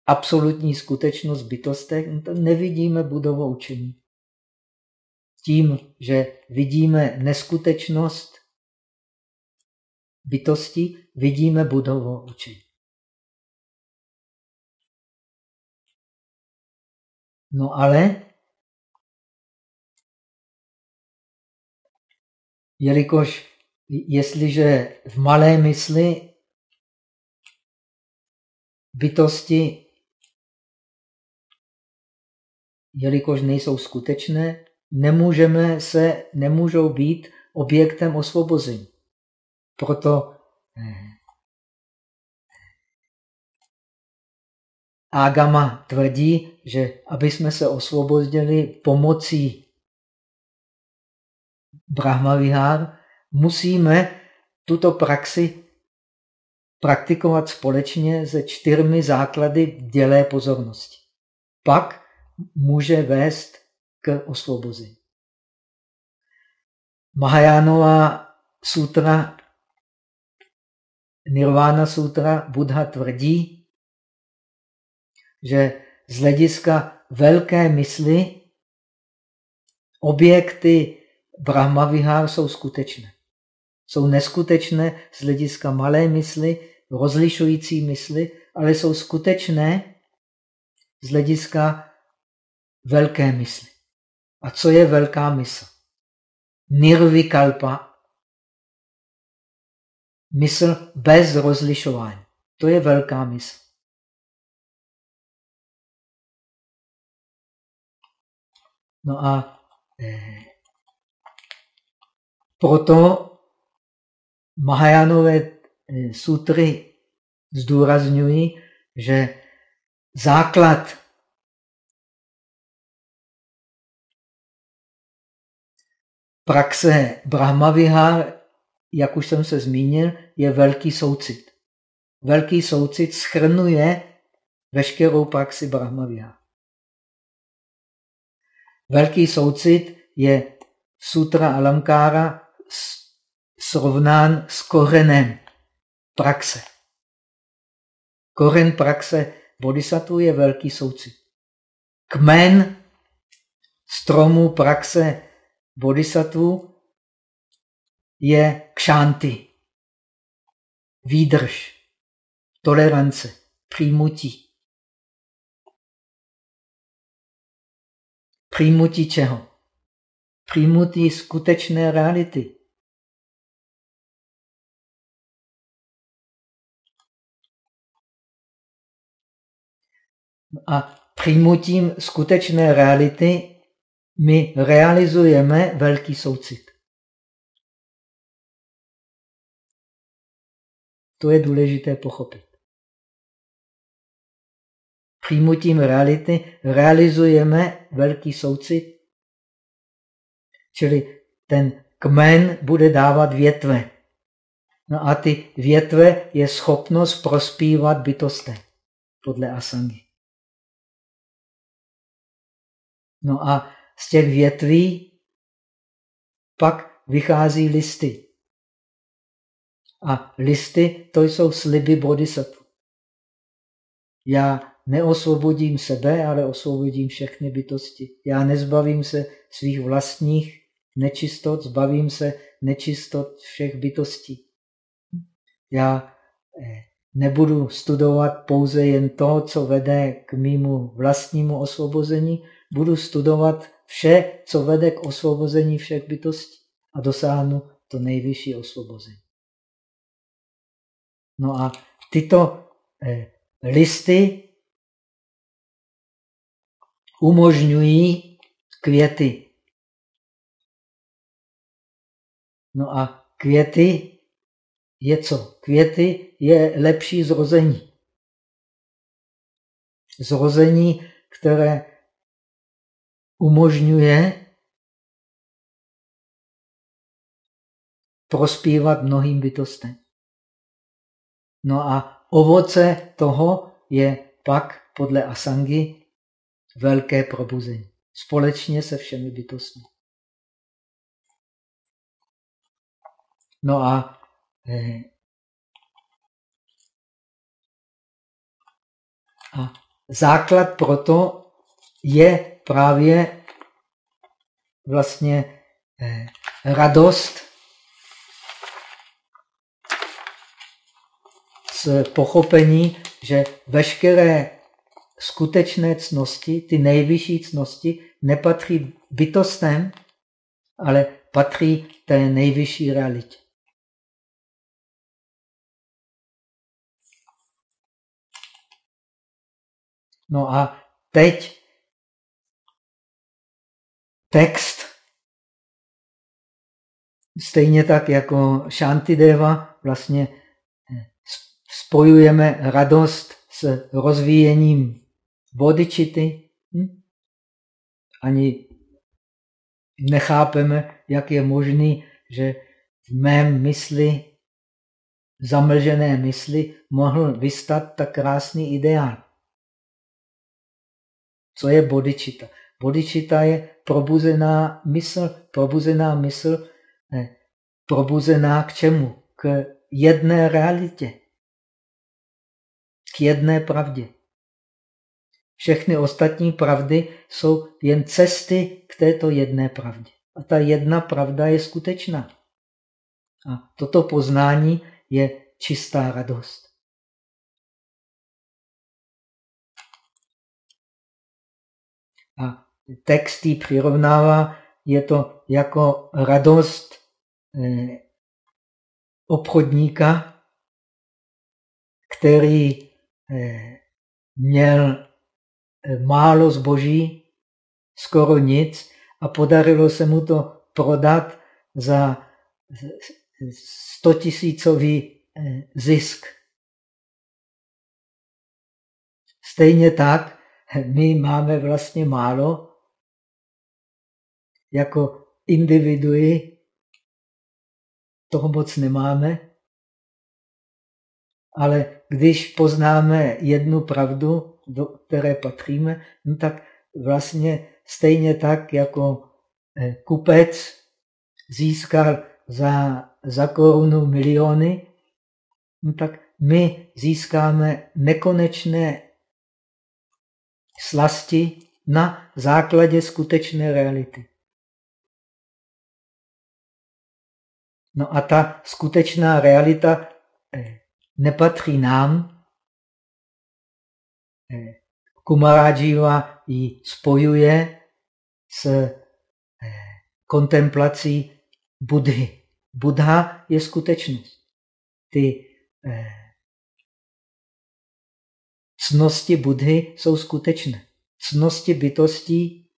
absolutní skutečnost bytostech, to nevidíme budovo učení. Tím, že vidíme neskutečnost bytosti, vidíme budovo učení. No ale, jelikož jestliže v malé mysli bytosti, jelikož nejsou skutečné, nemůžeme se, nemůžou být objektem osvobození. Proto Agama tvrdí, že aby jsme se osvobodili pomocí Brahmavihár, musíme tuto praxi praktikovat společně se čtyřmi základy dělé pozornosti. Pak může vést k osvobození. Mahajánova sutra, Nirvana sutra, Buddha tvrdí, že z hlediska velké mysli objekty Brahmavihár jsou skutečné. Jsou neskutečné z hlediska malé mysli, rozlišující mysli, ale jsou skutečné z hlediska velké mysli. A co je velká mysl? Nirvikalpa. Mysl bez rozlišování. To je velká mysl. No a eh, proto Mahajánové eh, sutry zdůrazňují, že základ praxe Brahmavihár, jak už jsem se zmínil, je velký soucit. Velký soucit schrnuje veškerou praxi Brahmavihár. Velký soucit je sutra Alamkára srovnán s korenem praxe. Koren praxe bodhisattva je velký soucit. Kmen stromu praxe bodhisattva je kšanty, výdrž, tolerance, přijmutí. Přijmutí čeho? Přijmutí skutečné reality. A přijmutím skutečné reality my realizujeme velký soucit. To je důležité pochopit. Přijmutím reality realizujeme velký soucit, čili ten kmen bude dávat větve. No a ty větve je schopnost prospívat bytostem podle Asangy. No a z těch větví pak vychází listy. A listy to jsou sliby bodhisattva. Já neosvobodím sebe, ale osvobodím všechny bytosti. Já nezbavím se svých vlastních nečistot, zbavím se nečistot všech bytostí. Já eh, nebudu studovat pouze jen to, co vede k mýmu vlastnímu osvobození, budu studovat vše, co vede k osvobození všech bytostí a dosáhnu to nejvyšší osvobození. No a tyto eh, listy umožňují květy. No a květy je co? Květy je lepší zrození. Zrození, které umožňuje prospívat mnohým bytostem. No a ovoce toho je pak podle Asangy velké probuzení. Společně se všemi bytostmi. No a eh, a základ proto je právě vlastně eh, radost z pochopení, že veškeré skutečné cnosti, ty nejvyšší cnosti, nepatří bytostem, ale patří té nejvyšší realitě. No a teď text, stejně tak jako Shantideva, vlastně spojujeme radost s rozvíjením bodičity. Hm? Ani nechápeme, jak je možný, že v mém mysli, zamlžené mysli, mohl vystat tak krásný ideál. Co je bodičita? Bodičita je probuzená mysl, probuzená mysl, ne, probuzená k čemu? K jedné realitě, k jedné pravdě. Všechny ostatní pravdy jsou jen cesty k této jedné pravdě. A ta jedna pravda je skutečná. A toto poznání je čistá radost. A text ji přirovnává, je to jako radost eh, obchodníka, který měl eh, málo zboží, skoro nic, a podarilo se mu to prodat za 100 tisícový zisk. Stejně tak my máme vlastně málo, jako individui toho moc nemáme, ale když poznáme jednu pravdu, do které patříme, no tak vlastně stejně tak, jako eh, kupec získal za, za korunu miliony, no tak my získáme nekonečné slasti na základě skutečné reality. No a ta skutečná realita eh, nepatří nám. Eh, Kumarajiva ji spojuje s eh, kontemplací Budhy. Buddha je skutečnost. Ty cnosti Budhy jsou skutečné. Cnosti bytostí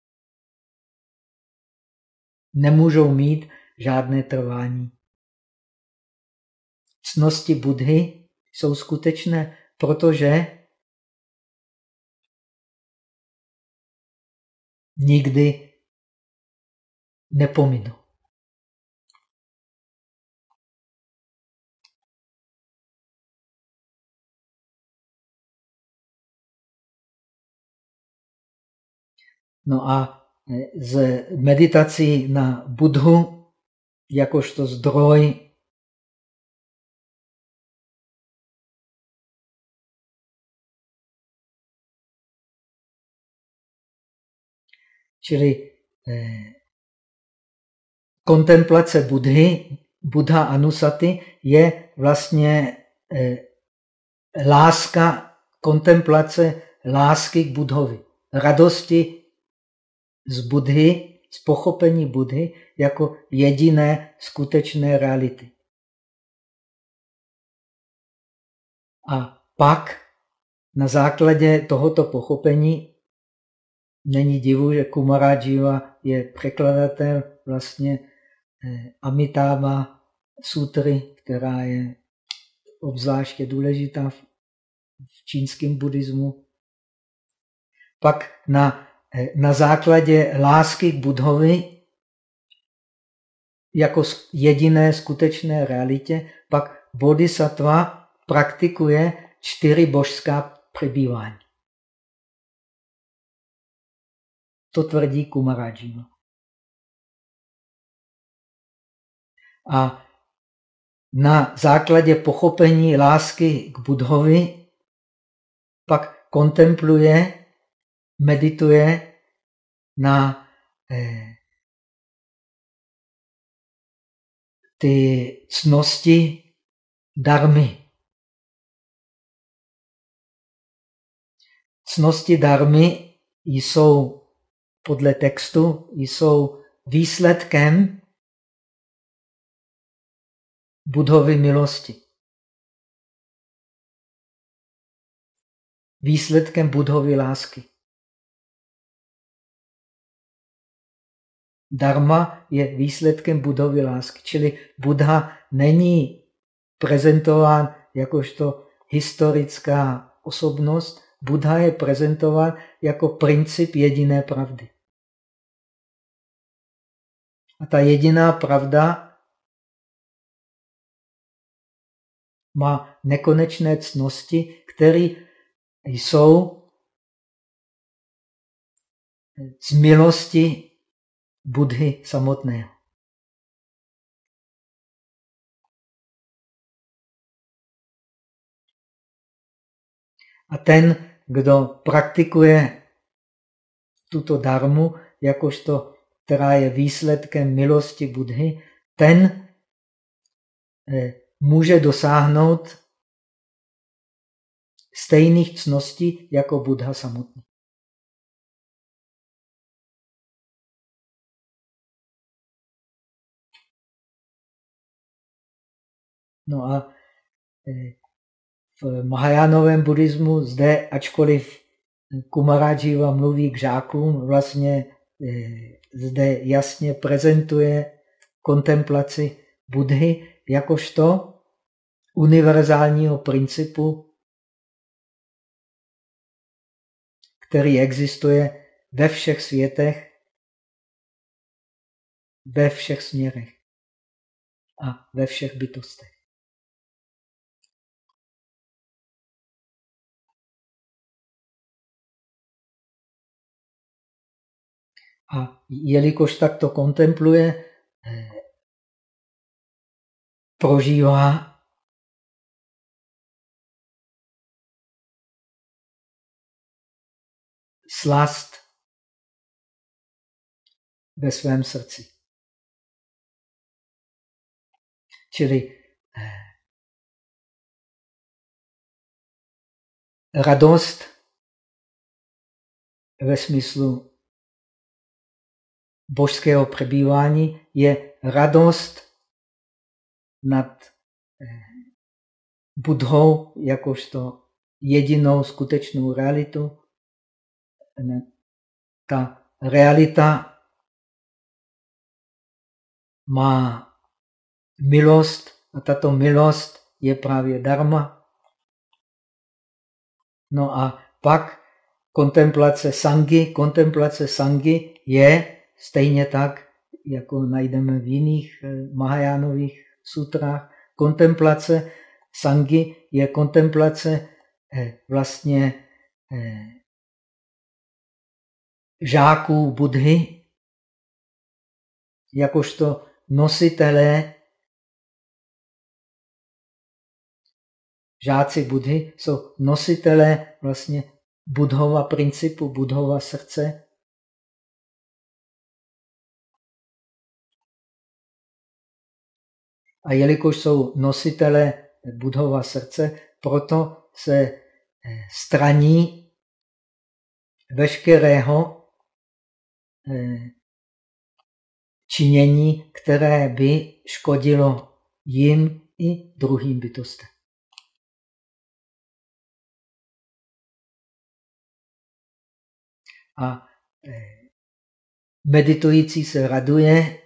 nemůžou mít žádné trvání cnosti Budhy jsou skutečné, protože nikdy nepominou. No a z meditací na Budhu jakožto zdroj Čili eh, kontemplace Budhy, Buddha Anusati, je vlastně eh, láska, kontemplace lásky k Budhovi. Radosti z Budhy, z pochopení Budhy jako jediné skutečné reality. A pak na základě tohoto pochopení Není divu, že Kumarajiva je překladatel vlastně eh, Amitabha sutry, která je obzvláště důležitá v, v čínském buddhismu. Pak na, eh, na základě lásky k Budhovi jako jediné skutečné realitě, pak bodhisattva praktikuje čtyři božská přebývání. To tvrdí Kumarajiva. A na základě pochopení lásky k Budhovi pak kontempluje, medituje na eh, ty cnosti darmy. Cnosti darmy jsou podle textu jsou výsledkem Budhovy milosti. Výsledkem Budhovy lásky. Dharma je výsledkem Budhovy lásky, čili Buddha není prezentován jakožto historická osobnost, Buddha je prezentován jako princip jediné pravdy. A ta jediná pravda má nekonečné cnosti, které jsou z milosti Budhy samotného. A ten, kdo praktikuje tuto darmu, jakožto, která je výsledkem milosti Budhy, ten eh, může dosáhnout stejných cností jako Buddha samotný. No a eh, v Mahajánovém buddhismu zde, ačkoliv Kumarajiva mluví k žákům, vlastně eh, zde jasně prezentuje kontemplaci Budhy jakožto univerzálního principu, který existuje ve všech světech, ve všech směrech a ve všech bytostech. A jelikož takto kontempluje, eh, prožívá slast ve svém srdci. Čili eh, radost ve smyslu božského přebývání je radost nad eh, Budhou jakožto jedinou skutečnou realitu, ta realita má milost a tato milost je právě dharma. No a pak kontemplace sangy. Kontemplace sangy je stejně tak, jako najdeme v jiných eh, Mahajánových sutrách. Kontemplace sangy je kontemplace eh, vlastně eh, žáků Budhy, jakožto nositelé, žáci Budhy jsou nositelé vlastně Budhova principu, Budhova srdce. A jelikož jsou nositelé Budhova srdce, proto se eh, straní veškerého Eh, činění, které by škodilo jim i druhým bytostem. A eh, meditující se raduje,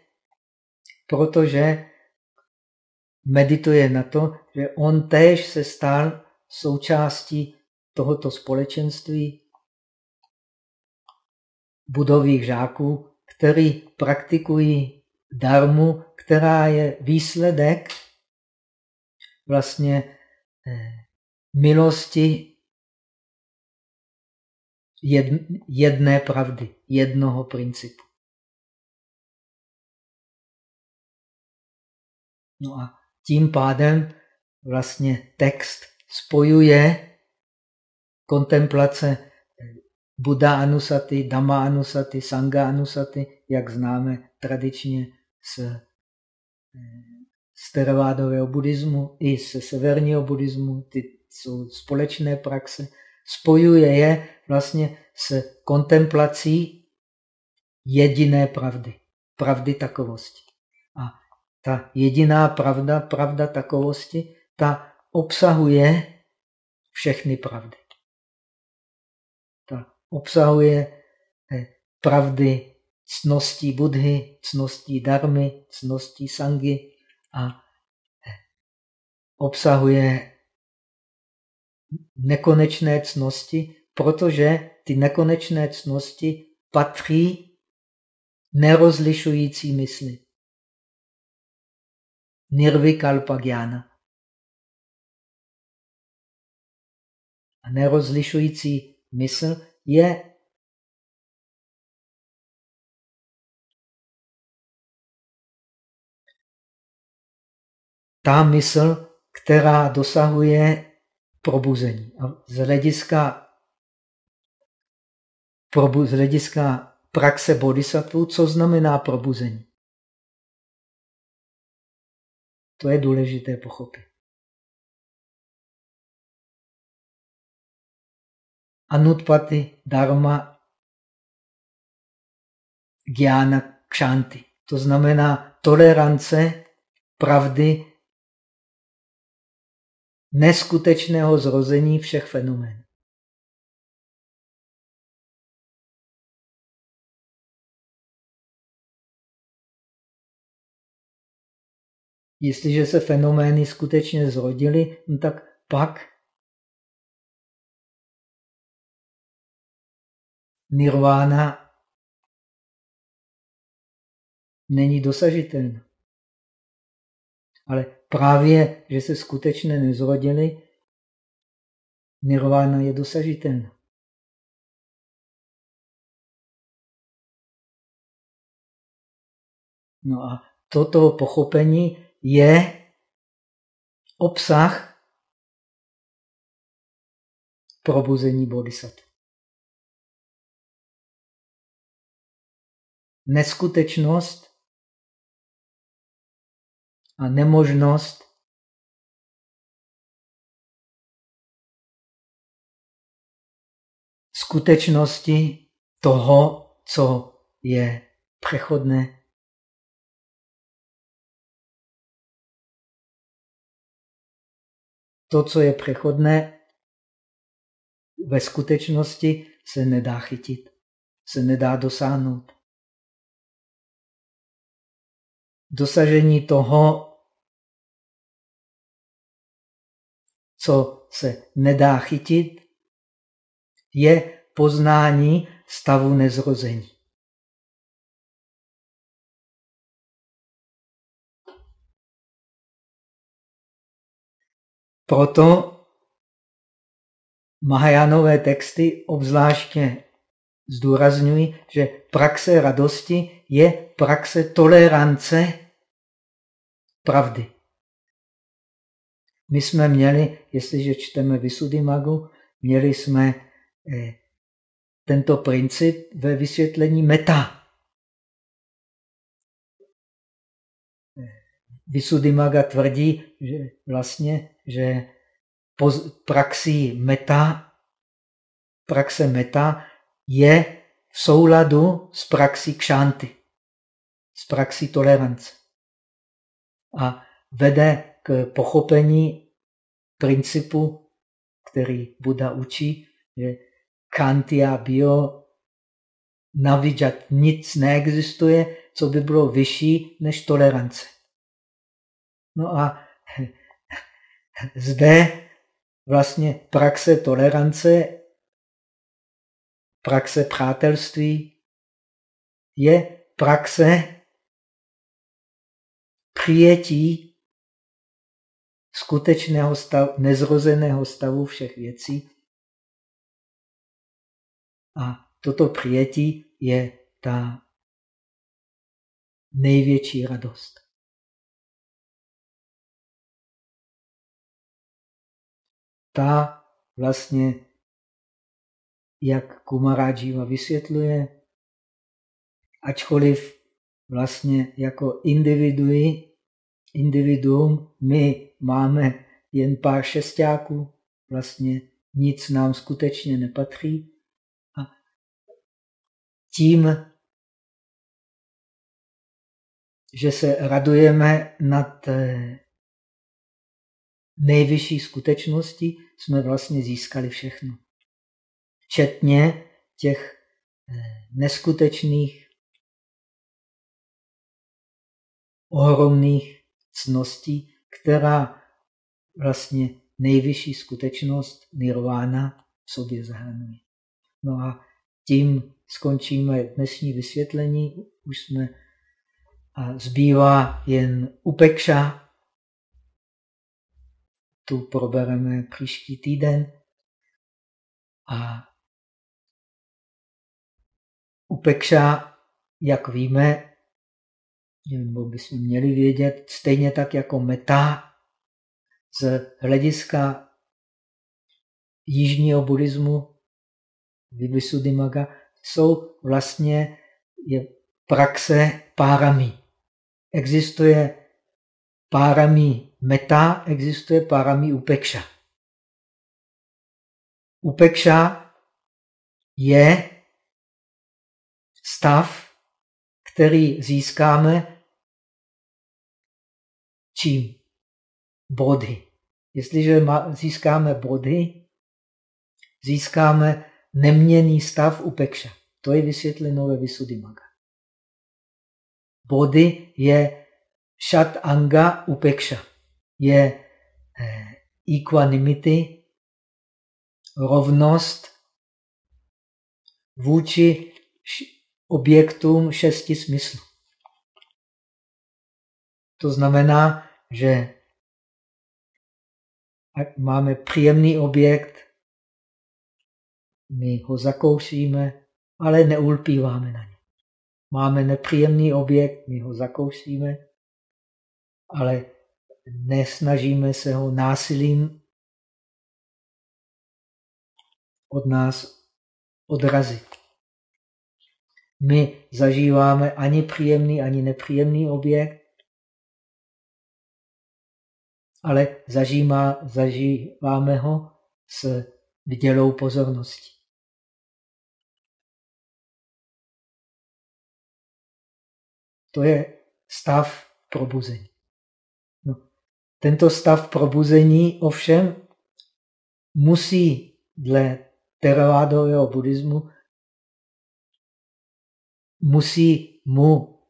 protože medituje na to, že on též se stal součástí tohoto společenství budových žáků, který praktikují darmu, která je výsledek vlastně eh, milosti jedné pravdy, jednoho principu. No a tím pádem vlastně text spojuje kontemplace Buddha Anusati, Dhamma Anusati, Sangha Anusati, jak známe tradičně z, z teravádového buddhismu i z severního buddhismu, ty jsou společné praxe, spojuje je vlastně s kontemplací jediné pravdy, pravdy takovosti. A ta jediná pravda, pravda takovosti, ta obsahuje všechny pravdy. Ta obsahuje eh, pravdy cností Budhy, cností Darmy, cností Sangy a eh, obsahuje nekonečné cnosti, protože ty nekonečné cnosti patří nerozlišující mysli. Nirvikalpa gyana. A nerozlišující mysl je ta mysl, která dosahuje probuzení. A z hlediska, probu, z hlediska praxe bodhisattva, co znamená probuzení? To je důležité pochopit. Anutpati, dharma, gyana, kšanti. To znamená tolerance pravdy neskutečného zrození všech fenoménů. Jestliže se fenomény skutečně zrodily, no tak pak nirvána není dosažitelná. Ale právě, že se skutečně nezrodili, nirvana je dosažitelná. No a toto pochopení je obsah probuzení bodhisattva. Neskutečnost a nemožnost skutečnosti toho, co je přechodné. To, co je přechodné, ve skutečnosti se nedá chytit, se nedá dosáhnout. Dosažení toho, co se nedá chytit, je poznání stavu nezrození. Proto Mahajánové texty obzvláště zdůrazňují, že praxe radosti je praxe tolerance pravdy. My jsme měli, jestliže čteme Magu, měli jsme eh, tento princip ve vysvětlení meta. Maga tvrdí, že vlastně, že praxí meta, praxe meta je v souladu s praxí kšanty, s praxí tolerance. A vede k pochopení principu, který Buddha učí, že kantia bio navidžat nic neexistuje, co by bylo vyšší než tolerance. No a zde vlastně praxe tolerance, praxe přátelství je praxe přijetí skutečného stavu, nezrozeného stavu všech věcí. A toto přijetí je ta největší radost. Ta vlastně, jak Kumarajiva vysvětluje, ačkoliv vlastně jako individui, individuum my máme jen pár šestáků, vlastně nic nám skutečně nepatří. A tím, že se radujeme nad eh, nejvyšší skutečnosti, jsme vlastně získali všechno. Včetně těch eh, neskutečných, ohromných cností, která vlastně nejvyšší skutečnost nirvana v sobě zahrnuje. No a tím skončíme dnešní vysvětlení. Už jsme a zbývá jen upekša. Tu probereme příští týden. A upekša, jak víme, nebo bychom měli vědět, stejně tak jako meta z hlediska jižního buddhismu, Vivisuddhimaga, jsou vlastně je praxe párami. Existuje párami meta, existuje párami upekša. Upekša je stav, který získáme čím? Bodhy. Jestliže získáme body, získáme neměný stav upekša. To je vysvětleno ve Visuddhimaga. Body je šat anga upekša. Je eh, equanimity, rovnost vůči objektům šesti smyslů. To znamená, že máme příjemný objekt, my ho zakoušíme, ale neulpíváme na ně. Máme nepříjemný objekt, my ho zakoušíme, ale nesnažíme se ho násilím od nás odrazit. My zažíváme ani příjemný, ani nepříjemný objekt, ale zažívá, zažíváme ho s vdělou pozorností. To je stav probuzení. Tento stav probuzení ovšem musí dle teravádového buddhismu musí mu,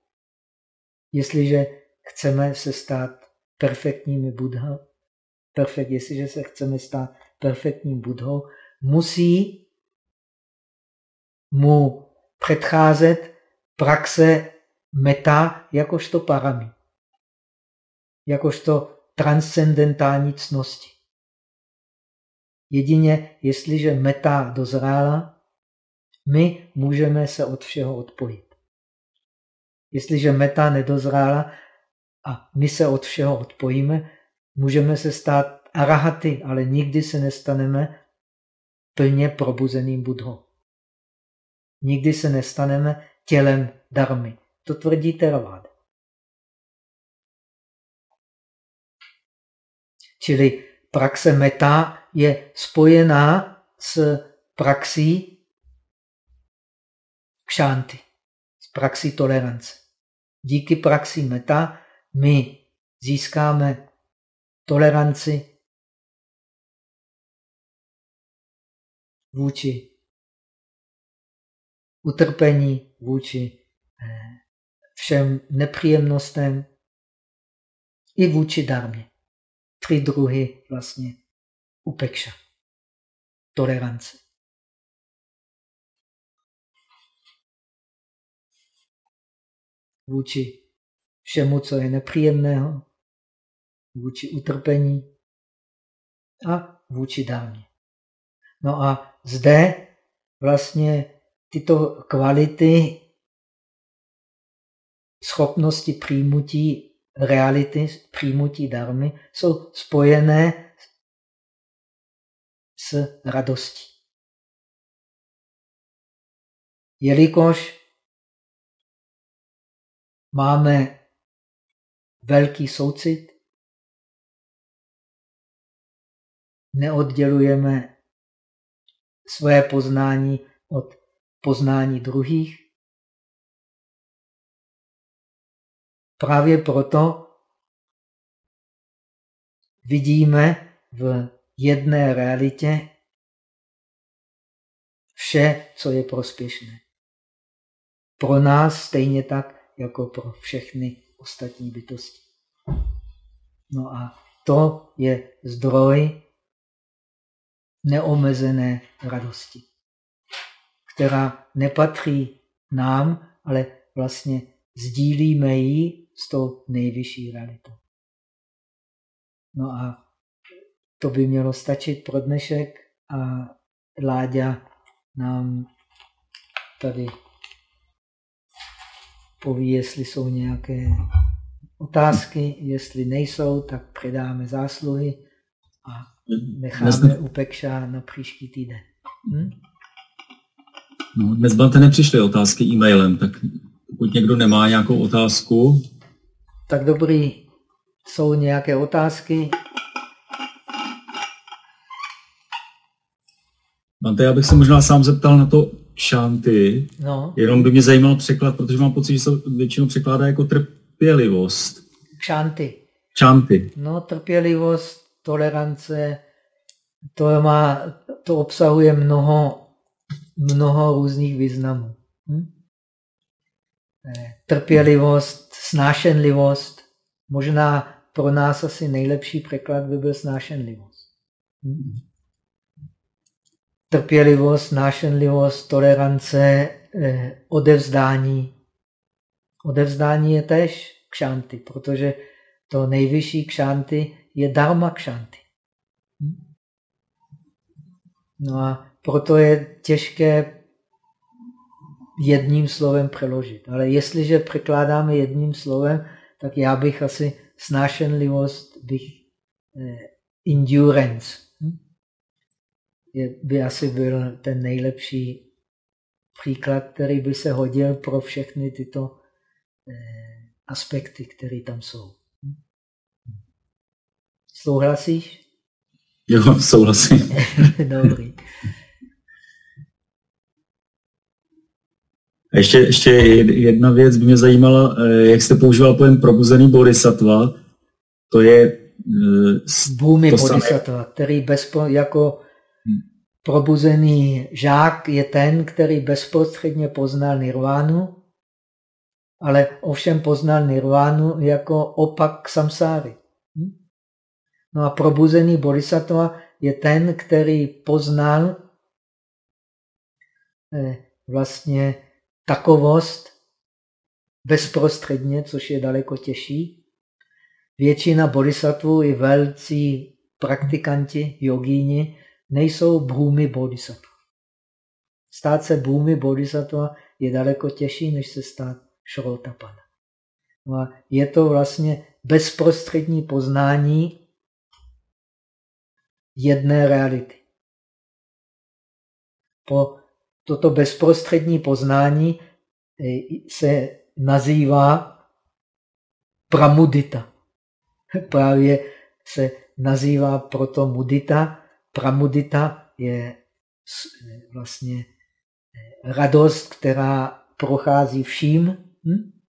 jestliže chceme se stát perfektními Buddha, perfekt, jestliže se chceme stát perfektním Budhou, musí mu předcházet praxe meta jakožto parami, jakožto transcendentální cnosti. Jedině, jestliže meta dozrála, my můžeme se od všeho odpojit. Jestliže meta nedozrála, a my se od všeho odpojíme, můžeme se stát arahaty, ale nikdy se nestaneme plně probuzeným budhou. Nikdy se nestaneme tělem darmy. To tvrdí Theravada. Čili praxe meta je spojená s praxí kšanty, s praxí tolerance. Díky praxi meta my získáme toleranci vůči utrpení, vůči eh, všem nepříjemnostem i vůči darmě. Tři druhy vlastně upekša, tolerance. Vůči všemu, co je nepříjemného, vůči utrpení a vůči dámě. No a zde vlastně tyto kvality schopnosti přijmutí reality, přijmutí darmy jsou spojené s radostí. Jelikož máme velký soucit, neoddělujeme své poznání od poznání druhých. Právě proto vidíme v jedné realitě vše, co je prospěšné. Pro nás stejně tak, jako pro všechny ostatní bytosti. No a to je zdroj neomezené radosti, která nepatří nám, ale vlastně sdílíme ji s tou nejvyšší realitou. No a to by mělo stačit pro dnešek a Láďa nám tady poví, jestli jsou nějaké otázky, jestli nejsou, tak předáme zásluhy a necháme u Pekša na příští týden. Hm? No, dnes Bante nepřišly otázky e-mailem, tak pokud někdo nemá nějakou otázku. Tak dobrý, jsou nějaké otázky? Bante, já bych se možná sám zeptal na to šanty. No. Jenom by mě zajímal překlad, protože mám pocit, že se většinou překládá jako trpělivost. Šanty. Šanty. No, trpělivost, tolerance, to, má, to obsahuje mnoho, mnoho různých významů. Hm? Trpělivost, snášenlivost. Možná pro nás asi nejlepší překlad by byl snášenlivost. Trpělivost, snášenlivost, tolerance, eh, odevzdání. Odevzdání je tež kšanty, protože to nejvyšší kšanty je dharma kšanty. No a proto je těžké jedním slovem přeložit. Ale jestliže překládáme jedním slovem, tak já bych asi snášenlivost, bych eh, endurance, hm? je, by asi byl ten nejlepší příklad, který by se hodil pro všechny tyto eh, aspekty, které tam jsou. Hm? Souhlasíš? Jo, souhlasím. Dobrý. Ještě, ještě jedna věc by mě zajímala, eh, jak jste používal pojem probuzený bodhisattva. To je... Bhumi to bodhisattva, samé... který bezpo, jako probuzený žák je ten, který bezprostředně poznal nirvánu, ale ovšem poznal nirvánu jako opak samsáry. Hm? No a probuzený bodhisattva je ten, který poznal eh, vlastně takovost bezprostředně, což je daleko těžší. Většina bodhisattvů i velcí praktikanti, jogíni, nejsou bhumi bodhisattva. Stát se bhumi bodhisattva je daleko těžší, než se stát šrotapada. No a je to vlastně bezprostřední poznání jedné reality. Po toto bezprostřední poznání eh, se nazývá pramudita. Právě se nazývá proto mudita. Pramudita je vlastně eh, radost, která prochází vším. Hm?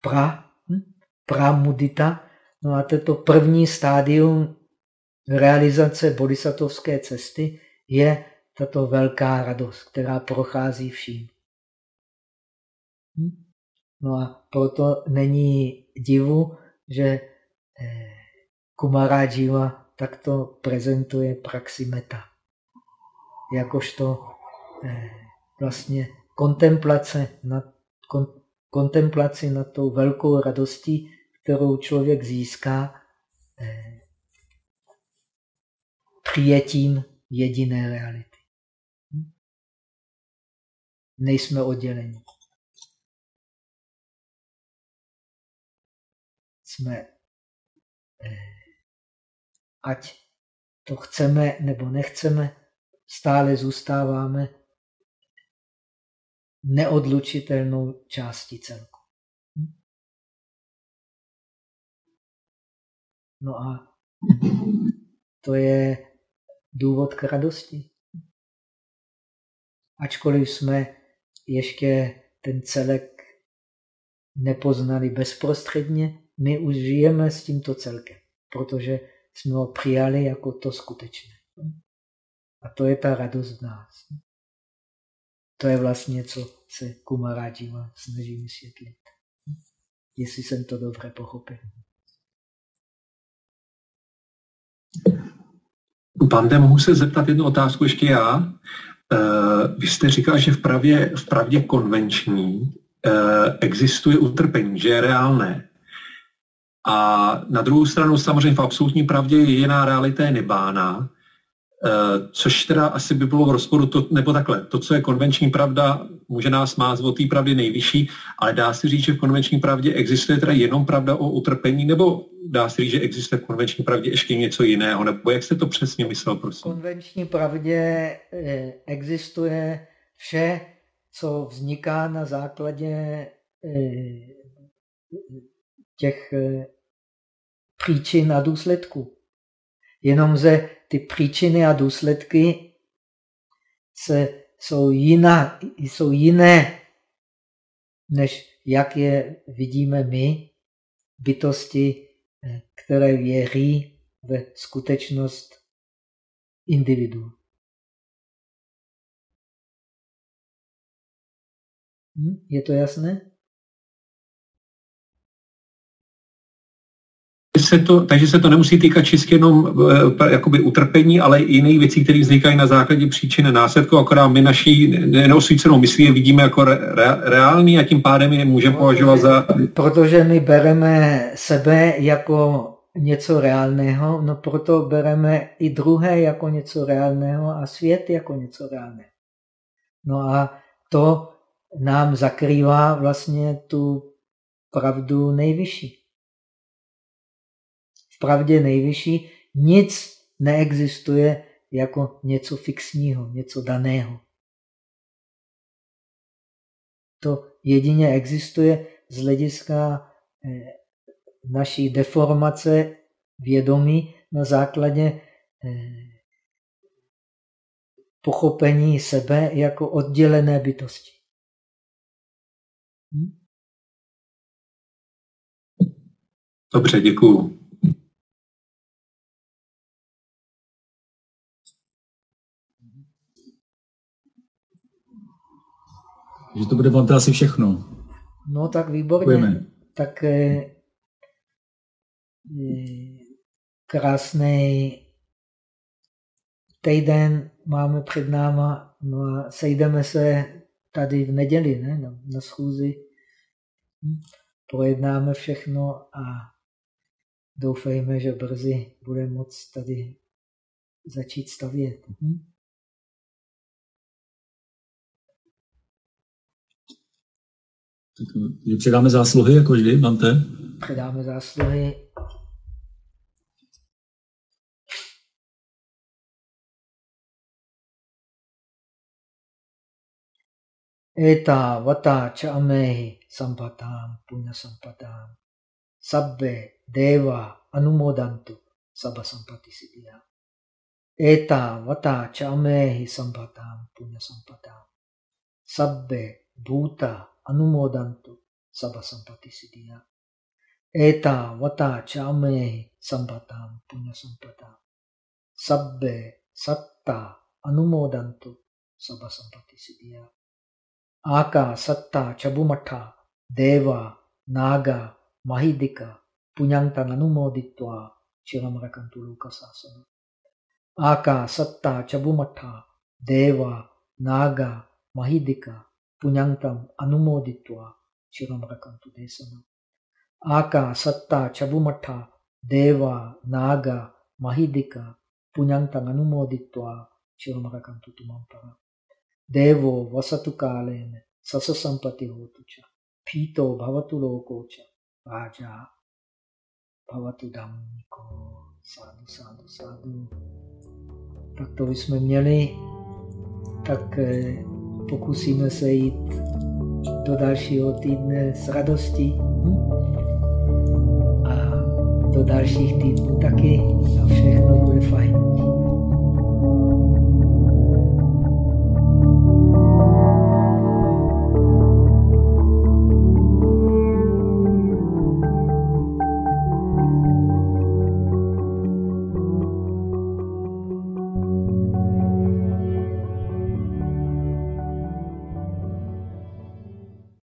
Pra, hm? pramudita. No a toto první stádium realizace bodhisattvské cesty je tato velká radost, která prochází vším. Hm? No a proto není divu, že eh, Kumarajiva tak to prezentuje praxi meta. Jakožto eh, vlastně kontemplace nad, kon, kontemplaci nad tou velkou radostí, kterou člověk získá eh, přijetím jediné reality. Nejsme odděleni. Jsme, eh, ať to chceme nebo nechceme, stále zůstáváme neodlučitelnou částí celku. Hm? No a to je důvod k radosti. Ačkoliv jsme ještě ten celek nepoznali bezprostředně, my už žijeme s tímto celkem, protože jsme ho přijali jako to skutečné. A to je ta radost v nás. To je vlastně, co se Kumarajima snaží vysvětlit. Jestli jsem to dobře pochopil. Bande, mohu se zeptat jednu otázku ještě já? Uh, vy jste říkal, že v, pravě, v pravdě konvenční uh, existuje utrpení, že je reálné. A na druhou stranu samozřejmě v absolutní pravdě jiná realita je nebána, což teda asi by bylo v rozporu, to, nebo takhle, to, co je konvenční pravda, může nás mást o té pravdy nejvyšší, ale dá se říct, že v konvenční pravdě existuje teda jenom pravda o utrpení, nebo dá se říct, že existuje v konvenční pravdě ještě něco jiného, nebo jak jste to přesně myslel, prosím? V konvenční pravdě eh, existuje vše, co vzniká na základě eh, těch eh, příčin a důsledků. Jenomže ty příčiny a důsledky se, jsou, jiná, jsou jiné, než jak je vidíme my, bytosti které věří ve skutečnost individu. Hm? Je to jasné? Se to, takže se to nemusí týkat čistě jenom uh, jakoby utrpení, ale i jiných věcí, které vznikají na základě příčiny následku, akorát my naší neosvícenou myslí je vidíme jako re, re, reální a tím pádem je můžeme považovat za... Protože my bereme sebe jako něco reálného, no proto bereme i druhé jako něco reálného a svět jako něco reálného. No a to nám zakrývá vlastně tu pravdu nejvyšší. V pravdě nejvyšší nic neexistuje jako něco fixního, něco daného. To jedině existuje z hlediska eh, naší deformace vědomí na základě eh, pochopení sebe jako oddělené bytosti. Hm? Dobře, děkuju. Že to bude vám asi všechno. No tak výborně. Děkujeme. Tak eh, krásný týden máme před náma, no a sejdeme se tady v neděli ne? Na, na schůzi. Hm? Projednáme všechno a doufejme, že brzy bude moc tady začít stavět. Hm? Tak předáme zásluhy, jako vždy, Bante? Předáme zásluhy Eta vata cha amehi sampatam punya sampatam. Sabbe deva anumodantu sabba sampati siddhya. Eta vata cha amehi sampatam punya sampatam. Sabbe bhuta ಅನುಮೋದಂತು ಸಭ ಸಂಪತ್ತಿಸಿದೀಯ ಏತ ವತ ಚಾಮೇ ಸಂಪತ ಪುಣ್ಯ ಸಂಪತ ಸಬ್ಬೆ ಸತ್ತ ಅನುಮೋದಂತು ಸಭ ಸಂಪತ್ತಿಸಿದೀಯ ಆಕ ಸತ್ತ ಚಬುಮಠ ದೇವ ನಾಗ ಮಹಿದಿಕ ಪುಣ್ಯಂತನನುಮೋದಿತ್ವ ಚಿರಮರಕಂತು ಲೋಕಸಾಸನ ಆಕ ಸತ್ತ ಚಬುಮಠ ದೇವ ನಾಗ ಮಹಿದಿಕ ಪುಣ್ಯಾಂತಂ ಅನುಮೋದಿತ್ವ ಶಿವಮರಕಂತು ದೇಸನ ಆಕ ಸತ್ತ ಚಬುಮಠ ದೇವ ನಾಗ ಮಹಿದಿಕ ಪುಣ್ಯಾಂತಂ ಅನುಮೋದಿತ್ವ ಶಿವಮರಕಂತು ತುಮಂಪರ ದೇವೋ ವಸತು ಕಾಲೇನ ಸಸ ಸಂಪತಿ ಹೋತು ಚ ಪೀತೋ ಭವತು ಲೋಕೋ ಚ ರಾಜ ಭವತು ಧಾಮ್ನಿಕೋ ಸಾಧು ಸಾಧು ಸಾಧು Tak to vysmeme měli. Tak pokusíme se jít do dalšího týdne s radostí. A do dalších týdnů taky a všechno bude fajn.